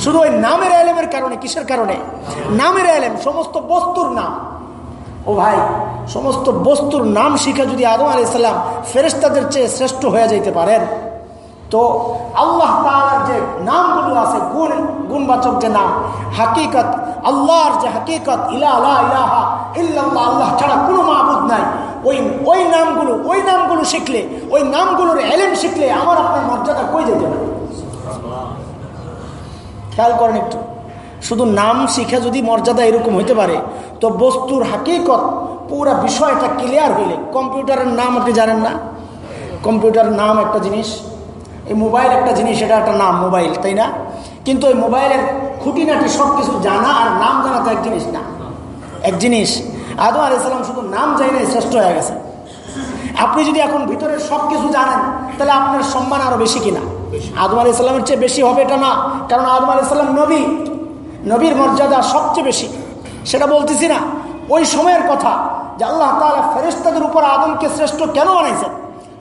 শুধু ওই নামের এলেমের কারণে, কিসের কারণে? নামের এলেম, সমস্ত বস্তুর নাম। ও ভাই, সমস্ত বস্তুর নাম শিখে যদি আদম আলি সাল্লাম ফেরিস্তাদের চেয়ে শ্রেষ্ঠ হয়ে যাইতে পারেন তো আল্লাহ তালার যে নামগুলো আছে, গুণ গুণবাচক যে নাম, হাকিকত, আল্লাহর যে হাকিকত, ইলা ইলাহা ইল্লাল্লাহ, আল্লাহ ছাড়া কোনো মাহবুদ নাই। ওই ওই নামগুলো ওই নামগুলো শিখলে, ওই নামগুলোর এলেম শিখলে আমার আপনার মর্যাদা কই যেতে পারে খেয়াল করেন একটু। শুধু নাম শিখে যদি মর্যাদা এরকম হইতে পারে, তো বস্তুর হাকিকত পুরা বিষয়টা ক্লিয়ার হইলে, কম্পিউটারের নাম আপনি জানেন না? কম্পিউটারের নাম একটা জিনিস এই মোবাইল একটা জিনিস, এটা একটা নাম, মোবাইল, তাই না? কিন্তু ওই মোবাইলের খুঁটিনাটি সব কিছু জানা আর নাম জানা তো এক জিনিস না। এক জিনিস। আদম আলাইসাল্লাম শুধু নাম যাই না, শ্রেষ্ঠ হয়ে গেছে। আপনি যদি এখন ভিতরের সব কিছু জানেন, তাহলে আপনার সম্মান আরও বেশি কিনা? আদম আলি সাল্লামের চেয়ে বেশি হবে এটা না। কারণ আদম আলি সাল্লাম নবী। নবীর মর্যাদা সবচেয়ে বেশি। সেটা বলতেছি না। ওই সময়ের কথা যে আল্লাহ তালা ফেরেস্তাদের উপর আদমকে শ্রেষ্ঠ কেন বানাইছেন?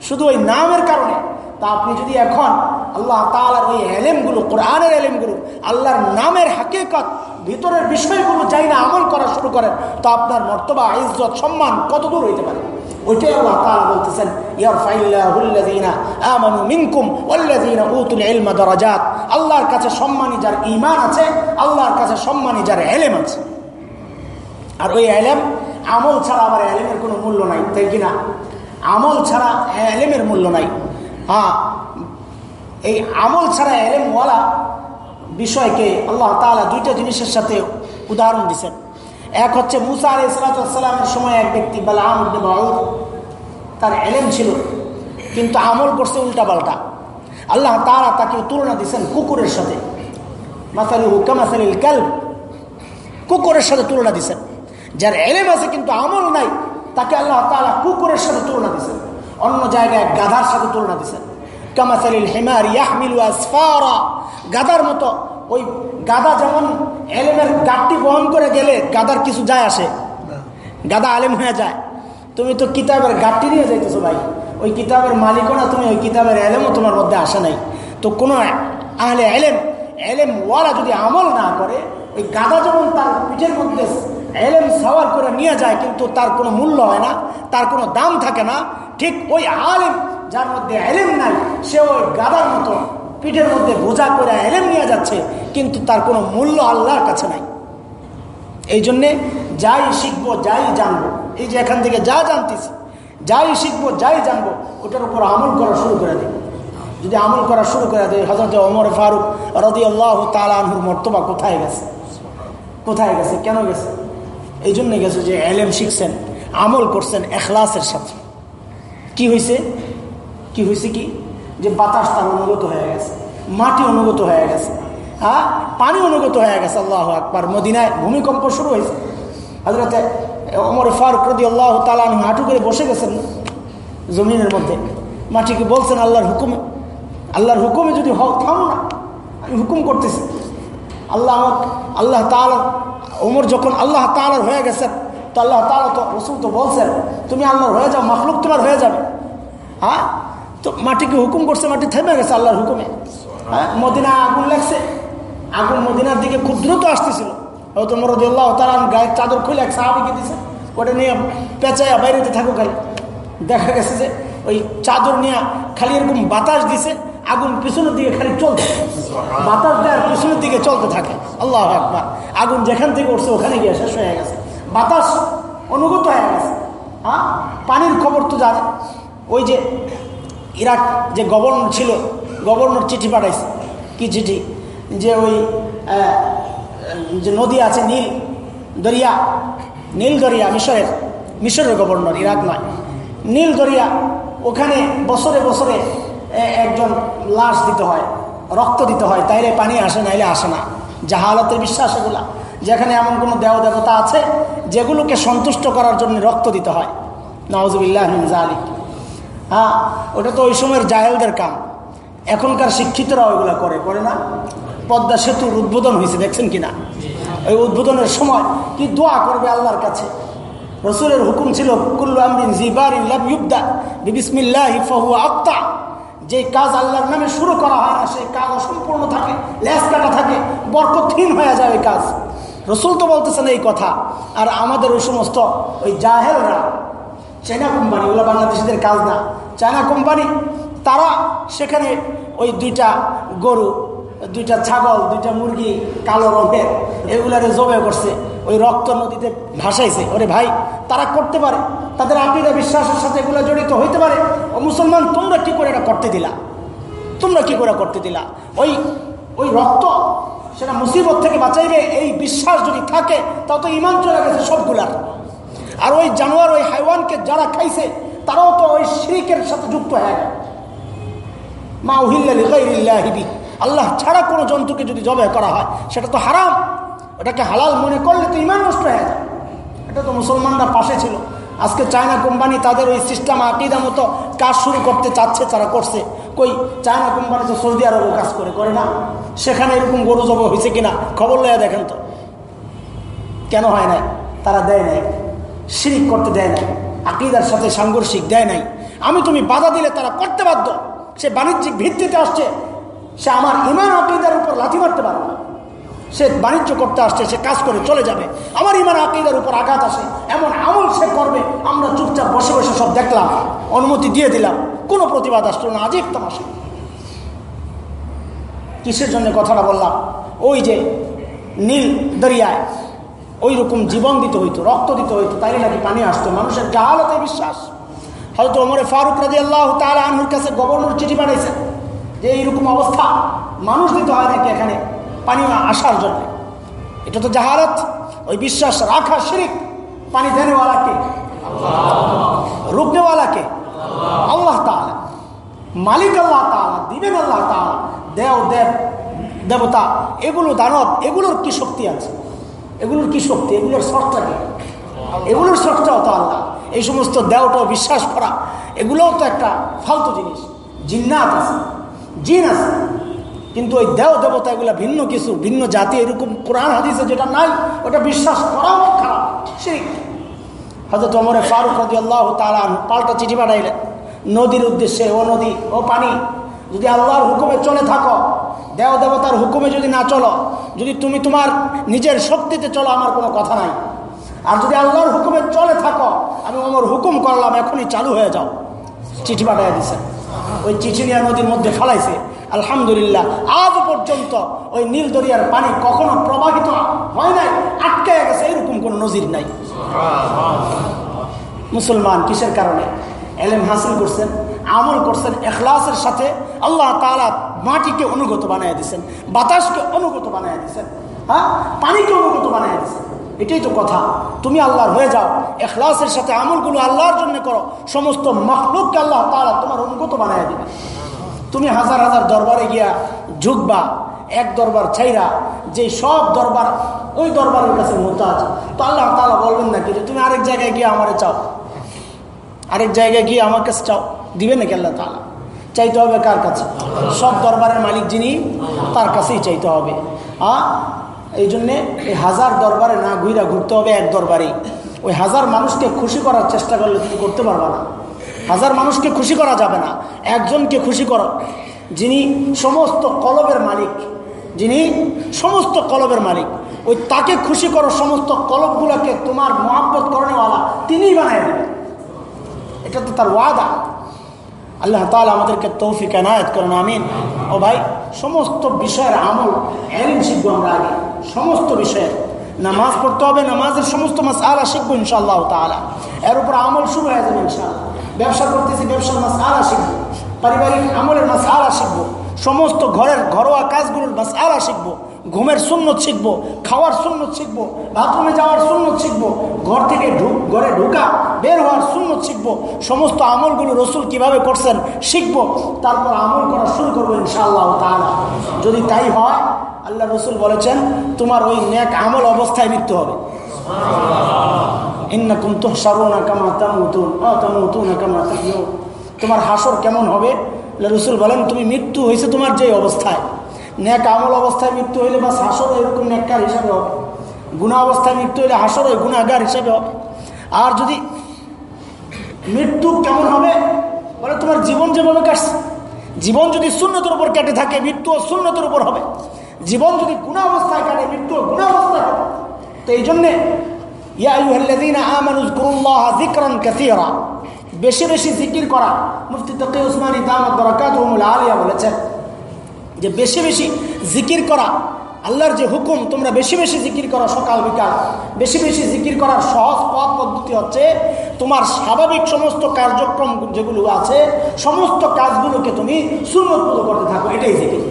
শুধু ওই নামের কারণে। তা আপনি যদি এখন আল্লাহ তালার ওই এলেমগুলো, কোরআনের এলেমগুলো, আল্লাহর নামের হাকিকত, ভিতরের বিষয়গুলো যাই না আমল করা শুরু করেন, তো আপনার মর্তবা, ইজ্জত, সম্মান কত দূর হইতে পারে? ওইটাই আল্লাহ বলতেছেন মিনকুম আল্লাহর কাছে সম্মানী যার ঈমান আছে, আল্লাহর কাছে সম্মানী যার আছে। আর ওই আমল ছাড়া ইলমের কোনো মূল্য নাই, তাই কি না? আমল ছাড়া মূল্য নাই। হ্যাঁ এই আমল ছাড়া এলেমওয়ালা বিষয়কে আল্লাহ তালা দুইটা জিনিসের সাথে উদাহরণ দিচ্ছেন এক হচ্ছে মুসা আলি ইসলাতামের সময় এক ব্যক্তি বালাম তার এলেম ছিল, কিন্তু আমল করছে উল্টা পাল্টা আল্লাহ তারা তাকে তুলনা দিচ্ছেন কুকুরের সাথে। মাসালু হুকামাসালিল কাল কুকুরের সাথে তুলনা দিচ্ছেন যার এলেম আছে কিন্তু আমল নাই, তাকে আল্লাহ তালা কুকুরের সাথে তুলনা দিচ্ছেন অন্য জায়গায় গাধার সাথে তুলনা দিচ্ছেন কামাসালিল হেমার ইয়াহমিলু আসফারা। গাদার মতো ওই গাদা যেমন এলেমের গাঠটি বহন করে গেলে গাদার কিছু যায় আসে। গাদা আলেম হয়ে যায়। তুমি তো কিতাবের গাঠটি নিয়ে যাইতেছো ভাই। ওই কিতাবের মালিকও না তুমি, ওই কিতাবের এলেমও তোমার মধ্যে আসে নাই। তো কোনো আহলে এলেম এলেম ওয়ালা যদি আমল না করে, ওই গাদা যেমন তার পিঠের মধ্যে এলেম সাওয়ার করে নিয়ে যায়, কিন্তু তার কোনো মূল্য হয় না, তার কোনো দাম থাকে না। ঠিক ওই আলেম যার মধ্যে এলেম নাই, সে ওই গাদার মতো পিঠের মধ্যে বোঝা করে এলেম নিয়ে যাচ্ছে, কিন্তু তার কোনো মূল্য আল্লাহর কাছে নাই। এই জন্যে যাই শিখব, যাই জানব। এই যে এখান থেকে যা জানতেছি, যাই শিখব, যাই জানব, ওটার উপর আমল করা শুরু করে দিই। যদি আমল করা শুরু করে দেয় হজরত অমর ফারুক রদি আল্লাহ তালাহুর মর্তবা কোথায় গেছে? কোথায় গেছে? কেন গেছে? এই জন্যে গেছে যে এলেম শিখছেন, আমল করছেন এখলাসের সাথে। কি হয়েছে কি হয়েছে কি? যে বাতাস তার অনুগত হয়ে গেছে, মাটি অনুগত হয়ে গেছে হ্যাঁ? পানি অনুগত হয়ে গেছে, আল্লাহ আকবার। মদিনায় ভূমিকম্প শুরু হয়েছে হজরতে অমর ফারুক রদি আল্লাহ তালান হাঁটু করে বসে গেছেন জমিনের মধ্যে। মাটিকে বলছেন, আল্লাহর হুকুমে আল্লাহর হুকুমে যদি হক থামো না, আমি হুকুম করতেছি। আল্লাহ আল্লাহ তালা ওমর যখন আল্লাহ তালার হয়ে গেছেন তো আল্লাহ তালা তো রসুল তো বলছেন, তুমি আল্লাহর হয়ে যাও, মখলুক তোমার হয়ে যাবে। হ্যাঁ? তো মাটিকে হুকুম করছে? মাটি থেমে গেছে আল্লাহর হুকুমে। হ্যাঁ? মদিনা আগুন লাগছে। আগুন মদিনার দিকে খুব দ্রুত আসতেছিল। হয়তো মরদুল্লাহ তারা গায়ের চাদর খুলে এক সাহাবিকে দিছে, ওটা নিয়ে পেঁচাইয়া বাইরেতে থাকুক খালি। দেখা গেছে যে ওই চাদর নিয়ে খালি এরকম বাতাস দিছে আগুন পিছনের দিকে খালি চলতে বাতাস দেওয়ার পিছনের দিকে চলতে থাকে। আল্লাহ একবার আগুন যেখান থেকে উঠছে ওখানে গিয়ে শেষ হয়ে গেছে। বাতাস অনুগত হয়ে গেছে। হ্যাঁ? পানির খবর তো জানে। ওই যে ইরাক যে গভর্নর ছিল, গভর্নর চিঠি পাঠাইছে। কি চিঠি? যে ওই যে নদী আছে নীল দরিয়া নীল দরিয়া মিশরের মিশরের গভর্নর, ইরাক নয়। নীল দরিয়া ওখানে বছরে বছরে একজন লাশ দিতে হয়, রক্ত দিতে হয়, তাইলে পানি আসে, নাইলে আসে না। জাহালতের বিশ্বাস এগুলা। যেখানে এমন কোনো দেও দেবতা আছে, যেগুলোকে সন্তুষ্ট করার জন্য রক্ত দিতে হয়। নওয়াজবিল্লাহ আলী হ্যাঁ ওটা তো ওই সময়ের জাহেলদের কাম। এখনকার শিক্ষিতরা ওইগুলো করে করে না? পদ্মা সেতুর উদ্বোধন হয়েছে, দেখছেন কিনা? ওই উদ্বোধনের সময় কি দোয়া করবে আল্লাহর কাছে? রসুলের হুকুম ছিল, কুল্লু আমরিন জিবারিন লাম ইউবদা বিবিসমিল্লাহি ফাহুয়া আক্তা যে কাজ আল্লাহর নামে শুরু করা হয় না, সেই কাজ অসম্পূর্ণ থাকে, লেস কাটা থাকে, বরকতহীন হয়ে যায় ওই কাজ। রসুল তো বলতেছেন এই কথা, আর আমাদের ওই সমস্ত ওই জাহেলরা, চায়না কোম্পানি, ওগুলো বাংলাদেশিদের কাজ না, চায়না কোম্পানি, তারা সেখানে ওই দুইটা গরু দুইটা ছাগল, দুইটা মুরগি, কালো রঙের, এগুলারে জবে করছে। ওই রক্ত নদীতে ভাসাইছে। ওরে ভাই, তারা করতে পারে। তাদের আপিরা বিশ্বাসের সাথে এগুলো জড়িত হইতে পারে। ও মুসলমান, তোমরা কি করে এটা করতে দিলা? তোমরা কি করে করতে দিলা? ওই ওই রক্ত, সেটা মুসিবত থেকে বাঁচাইবে, এই বিশ্বাস যদি থাকে তা তো ইমান চলে গেছে সবগুলার। আর ওই জানোয়ার, ওই হাইওয়ানকে যারা খাইছে, তারাও তো ওই শিরিকের সাথে যুক্ত হয়ে গেল। মা উহিল্লাহিবি আল্লাহ ছাড়া কোনো জন্তুকে যদি জবে করা হয়, সেটা তো হারাম। ওটাকে হালাল মনে করলে তো ইমান নষ্ট হয়ে যায়। এটা তো মুসলমানরা পাশে ছিল। আজকে চায়না কোম্পানি তাদের ওই সিস্টেম, আকিদা মতো কাজ শুরু করতে চাচ্ছে, তারা করছে। কই, চায়না কোম্পানি তো সৌদি আরবও কাজ করে করে না। সেখানে এরকম গরু জব হয়েছে কিনা, খবর লয়া দেখেন তো। কেন হয় নাই? তারা দেয় নাই। শিরিক করতে দেয় নাই। আকিদার সাথে সাংঘর্ষিক দেয় নাই। আমি তুমি বাধা দিলে তারা করতে বাধ্য। সে বাণিজ্যিক ভিত্তিতে আসছে। সে আমার ইমান আকিদার উপর লাথি মারতে পারবে না। সে বাণিজ্য করতে আসছে, সে কাজ করে চলে যাবে। আমার ইমান আকিদার উপর আঘাত আসে, এমন আমল সে করবে, আমরা চুপচাপ বসে বসে সব দেখলাম, অনুমতি দিয়ে দিলাম, কোনো প্রতিবাদ আসলো না আজীব তামাশা কিসের জন্য কথাটা বললাম? ওই যে নীল দরিয়ায় ওই রকম জীবন দিতে হইতো, রক্ত দিতে হইতো, তাইলে নাকি পানি আসতো, মানুষের জাহালতে বিশ্বাস। হয়তো ওমরে ফারুক রাজি আল্লাহ তার আনহুর কাছে গভর্নর চিঠি পাঠাইছেন। যে এইরকম অবস্থা মানুষ দিতে হয় নাকি এখানে পানি আসার জন্য? এটা তো জাহারত, ওই বিশ্বাস রাখা শিরিক। পানি দেনেওয়ালাকে রুকনেওয়ালাকে আল্লাহ তালা মালিক আল্লাহ তালা দিবেন আল্লাহ তালা দেও দেব, দেবতা, এগুলো দানব, এগুলোর কি শক্তি আছে? এগুলোর কি শক্তি? এগুলোর সরটা কি? এগুলোর সরটাও তো আল্লাহ। এই সমস্ত দেওটাও বিশ্বাস করা, এগুলোও তো একটা ফালতু জিনিস। জিন্নাত আছে। জিন আছে। কিন্তু ওই দেও দেবতা এগুলো ভিন্ন কিছু, ভিন্ন জাতি, এরকম কোরআন হাদিসে যেটা নাই, ওটা বিশ্বাস করাও খারাপ হয়তো তোমার ফারুক রাজি আল্লাহ তারা পাল্টা চিঠি পাঠাইলেন, নদীর উদ্দেশ্যে, ও নদী, ও পানি, যদি আল্লাহর হুকুমে চলে থাকো দেও দেবতার হুকুমে যদি না চলো, যদি তুমি তোমার নিজের শক্তিতে চলো, আমার কোনো কথা নাই। আর যদি আল্লাহর হুকুমে চলে থাকো, আমি আমার হুকুম করলাম, এখনই চালু হয়ে যাও। চিঠি পাঠাই দিছে ওই চিঠি নদীর মধ্যে ফেলাইছে। আলহামদুলিল্লাহ, আজ পর্যন্ত ওই নীল দরিয়ার পানি কখনো প্রবাহিত হয় নাই, আটকে গেছে, এরকম কোনো নজির নাই। মুসলমান কিসের কারণে? এলেম হাসিল করছেন, আমল করছেন, এখলাসের সাথে আল্লাহ তালা মাটিকে অনুগত বানিয়ে দিচ্ছেন বাতাসকে অনুগত বানিয়ে দিচ্ছেন হ্যাঁ? পানিকে অনুগত বানিয়ে দিচ্ছেন এটাই তো কথা। তুমি আল্লাহর হয়ে যাও এখলাসের সাথে আমলগুলো আল্লাহর জন্য করো। সমস্ত মখলুককে আল্লাহ তালা তোমার অনুগত বানিয়ে দিবে। তুমি হাজার হাজার দরবারে গিয়া ঝুঁকবা, এক দরবার ছাইরা, যে সব দরবার ওই দরবারের কাছে মোতাজ তো আল্লাহ তালা বলবেন নাকি যে তুমি আরেক জায়গায় গিয়ে আমারে চাও? আরেক জায়গায় গিয়ে আমার কাছে চাও? দিবে নাকি আল্লাহ তালা চাইতে হবে কার কাছে? সব দরবারের মালিক যিনি, তার কাছেই চাইতে হবে। হ্যাঁ এই জন্যে এই হাজার দরবারে না ঘুরা ঘুরতে হবে এক দরবারেই। ওই হাজার মানুষকে খুশি করার চেষ্টা করলে তুমি করতে পারবা না। হাজার মানুষকে খুশি করা যাবে না। একজনকে খুশি করো। যিনি সমস্ত কলবের মালিক, যিনি সমস্ত কলবের মালিক, ওই তাকে খুশি করো সমস্ত কলবগুলোকে তোমার মহাব্বত করেনেওয়ালা তিনিই বানায় দেবেন এটা তো তার ওয়াদা। আল্লাহ তালা আমাদেরকে তৌফিক, এনায়ত করেন, আমিন। ও ভাই, সমস্ত বিষয়ের আমল, এলিম শিখব আমরা আগে। সমস্ত বিষয়ের। নামাজ পড়তে হবে, নামাজের সমস্ত মাস আলা শিখব ইনশাআল্লাহ তালা এর উপর আমল শুরু হয়ে যাবে ইনশাআল্লাহ। ব্যবসা করতেছি, ব্যবসার মাস আলা শিখব। পারিবারিক আমলের মাস আলা শিখব। সমস্ত ঘরের ঘরোয়া কাজগুলোর মাস আলা শিখব। ঘুমের সুন্নত শিখব, খাওয়ার সুন্নত শিখব, বাথরুমে যাওয়ার সুন্নত শিখব, ঘর থেকে ঢুক ঘরে ঢুকা, বের হওয়ার সুন্নত শিখব, সমস্ত আমলগুলো রসুল কীভাবে করছেন শিখব, তারপর আমল করা শুরু করব ইনশাআল্লাহ তাহলে যদি তাই হয়, আল্লাহ রসুল বলেছেন, তোমার ওই ন্যাক আমল অবস্থায় মৃত্যু হবে। তোমার হাসর কেমন হবে? রসুল বলেন, তুমি মৃত্যু হয়েছে তোমার যে অবস্থায়। ন্যাক আমল অবস্থায় মৃত্যু হইলে বা হাসর এরকম ন্যাক্কার হিসাবে হবে গুণা অবস্থায় মৃত্যু হইলে হাসর হয় গুণাগার হিসাবে হবে আর যদি মৃত্যু কেমন হবে? বলে তোমার জীবন যেভাবে কাটছে, জীবন যদি শূন্যতের উপর কেটে থাকে মৃত্যুও শূন্যতের উপর হবে। জীবন যদি গুণা অবস্থায় কাটে, মৃত্যু গুণা অবস্থায় হবে। তো এই জন্যে বেশি বেশি জিকির করা। মুফতি তকি উসমানী দামত বরাকাত আলিয়া বলেছেন যে বেশি বেশি জিকির করা, আল্লাহর যে হুকুম, তোমরা বেশি বেশি জিকির করো সকাল, বিকাল। বেশি বেশি জিকির করার সহজ পথ পদ্ধতি হচ্ছে তোমার স্বাভাবিক সমস্ত কার্যক্রম যেগুলো আছে, সমস্ত কাজগুলোকে তুমি সুন্নতমতো করতে থাকো, এটাই জিকির।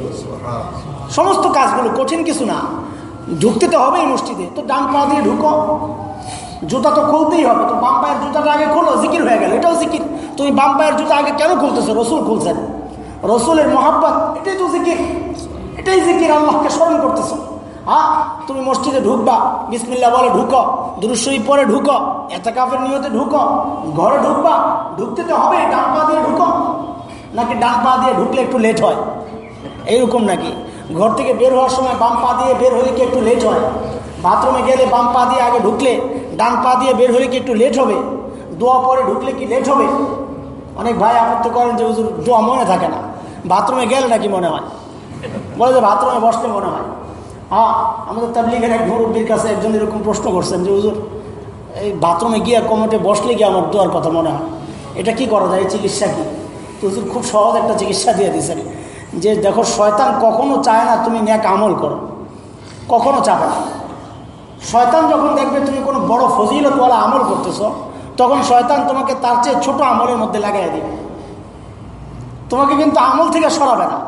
সমস্ত কাজগুলো কঠিন কিছু না। ঢুকতে তো হবেই মসজিদে, তো ডান পা দিয়ে ঢুকো। জুতা তো খুলতেই হবে, তো বাম পায়ের জুতাটা আগে খোলো, জিকির হয়ে গেল, এটাও জিকির। তুমি বাম পায়ের জুতা আগে কেন খুলতেছো? রসুল খুলছেন। রসুলের মহাব্বত, এটাই তো জিকির, এটাই জিকির আল্লাহকে স্মরণ করতেছো। হ্যাঁ তুমি মসজিদে ঢুকবা বিসমিল্লা বলে ঢুকো দুরুসই পরে ঢুকো, এত কাপের নিয়তে ঢুকো, ঘরে ঢুকবা, ঢুকতে তো হবে, ডান পা দিয়ে ঢুকো। নাকি ডান পা দিয়ে ঢুকলে একটু লেট হয়? এইরকম নাকি? ঘর থেকে বের হওয়ার সময় বাম পা দিয়ে বের হলে কি একটু লেট হয়? বাথরুমে গেলে বাম পা দিয়ে আগে ঢুকলে, ডান পা দিয়ে বের হলে কি একটু লেট হবে? দোয়া পরে ঢুকলে কি লেট হবে? অনেক ভাই আপত্তি করেন যে দোয়া মনে থাকে না। বাথরুমে গেলে নাকি মনে হয়? বলে যে বাথরুমে বসলে মনে হয়। হ্যাঁ আমাদের তাবলিগের এক মুরব্বীর কাছে একজন এরকম প্রশ্ন করছেন যে, হুজুর, এই বাথরুমে গিয়ে কমোটে বসলে গিয়ে আমার দোয়ার কথা মনে হয়? এটা কি করা যায়? চিকিৎসা কি? তো হুজুর খুব সহজ একটা চিকিৎসা দিয়ে দিয়েছেন যে, দেখো, শয়তান কখনো চায় না তুমি ন্যাক আমল করো। কখনো চাবে না। শয়তান যখন দেখবে তুমি কোনো বড় ফজিলতওয়ালা আমল করতেছো, তখন শয়তান তোমাকে তার চেয়ে ছোট আমলের মধ্যে লাগাই দিবে। তোমাকে কিন্তু আমল থেকে সরাবে না।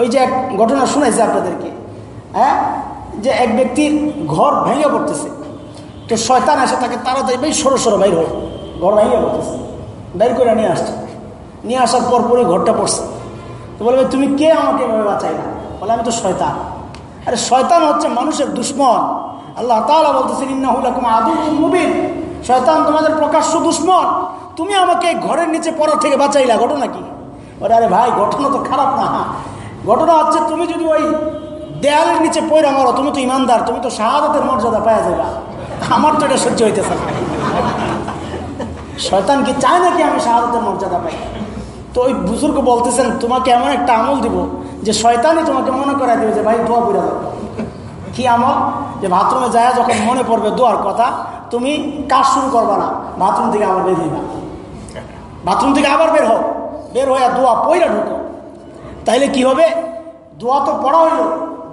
ওই যে এক ঘটনা শুনেছে আপনাদেরকে হ্যাঁ? যে এক ব্যক্তির ঘর ভেঙে পড়তেছে। তো শয়তান এসে তাকে তাড়াতাড়ি বেশ সরো সরো বাইর হয় ঘর ভেঙে পড়তেছে। বের করে নিয়ে আসছে। নিয়ে আসার পর পরই ঘরটা পড়ছে। তো বলবে, তুমি কে? আমাকে এভাবে বাঁচাই না। বলে, আমি তো শয়তান। আরে শয়তান হচ্ছে মানুষের দুশ্মন। আল্লাহ তালা বলতেছেন ইন্নাহুলাকুম আদু মুবিন। শয়তান তোমাদের প্রকাশ্য দুশ্মন। তুমি আমাকে ঘরের নিচে পড়ার থেকে বাঁচাইলা, ঘটনা কি? বলে আরে ভাই, ঘটনা তো খারাপ না। ঘটনা হচ্ছে তুমি যদি ওই দেয়ালের নিচে পয়রা মারো, তুমি তো ইমানদার, তুমি তো শাহাদাতের মর্যাদা পাওয়া যাবে আমার তো এটা সহ্য হইতেছে শয়তান কি চায় নাকি আমি শাহাদাতের মর্যাদা পাই? তো ওই বুজুর্গ বলতেছেন, তোমাকে এমন একটা আমল দিব যে শয়তানই তোমাকে মনে করাই দেবে যে, ভাই করে দাও। কি আমল যে বাথরুমে যায় যখন মনে পড়বে দোয়ার কথা, তুমি কাজ শুরু করবা না, বাথরুম থেকে আবার বের হইবা। বাথরুম থেকে আবার বের হও। বের হয়ে দোয়া পইরা ঢুকো। তাইলে কি হবে? দোয়া তো পড়া হইল।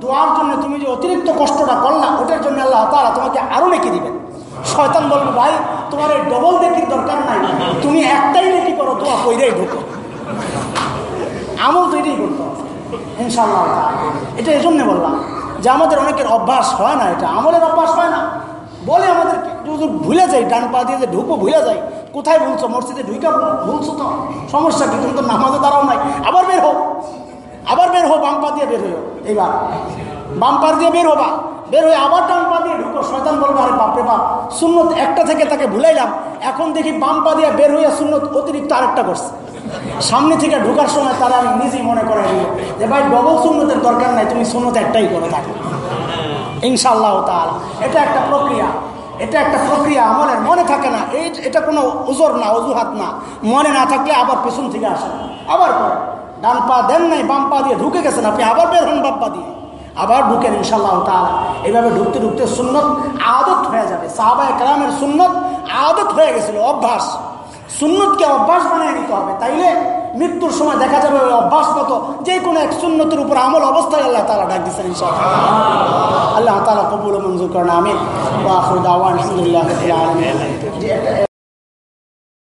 দোয়ার জন্য তুমি যে অতিরিক্ত কষ্টটা করলা, ওটার জন্য আল্লাহ তারা তোমাকে আরও নেকি দিবেন। শয়তান বলবে, ভাই, তোমার এই ডবল দেখির দরকার নাই। তুমি একটাই নেকি করো, দোয়া পইরাই ঢুকো। আমল তো এটাই ইনশাল্লাহ এটা এই জন্যে বললাম। যে আমাদের অনেকের অভ্যাস হয় না এটা, আমলের অভ্যাস হয় না। বলে আমাদেরকে যদি ভুলে যাই, ডান পা দিয়ে যে ঢুকবো, ভুলে যাই। কোথায় ভুলছো মসজিদে ঢুকা ভুলছো তো? সমস্যা কি? তুমি তো নামাজে দাঁড়াও নাই। আবার বের হোক আবার বের হো বাম পা দিয়ে বের হইও। এইবার। বাম পা দিয়ে বের হবা। বের হয়ে আবার ডান পা দিয়ে ঢুকো। শয়তান বলব, আরে বাপরে বাপ শূন্যত একটা থেকে তাকে ভুলাইলাম। এখন দেখি বাম পা দিয়ে বের হইয়া শূন্যত অতিরিক্ত আরেকটা করছে। সামনে থেকে ঢুকার সময় তারা নিজেই মনে করে দিল যে ভাই ডবল শূন্যতের দরকার নাই, তুমি শূন্যত একটাই করে থাকো। ইনশাল্লাহ তাহলে এটা একটা প্রক্রিয়া। এটা একটা প্রক্রিয়া আমলের মনে থাকে না। এই এটা কোনো ওজোর না, অজুহাত না। মনে না থাকলে আবার পেছন থেকে আসে। আবার করে। ডান পা দেন নাই, বাম পা দিয়ে ঢুকে গেছেন আপনি, আবার বের হন বাম পা দিয়ে। আবার ঢুকেন ইনশাল্লাহ তাহলে এইভাবে ঢুকতে ঢুকতে সুন্নত আদত হয়ে যাবে। সাহাবায় কালামের সুন্নত আদত হয়ে গেছিল, অভ্যাস। সুন্নতকে অভ্যাস বানিয়ে নিতে হবে। তাইলে মৃত্যুর সময় দেখা যাবে ওই অভ্যাস মতো যে কোনো এক সুন্নতের উপর আমল অবস্থায় আল্লাহ তালা ডাক দিচ্ছেন আল্লাহ তালা কবুল মঞ্জুর করেন আমি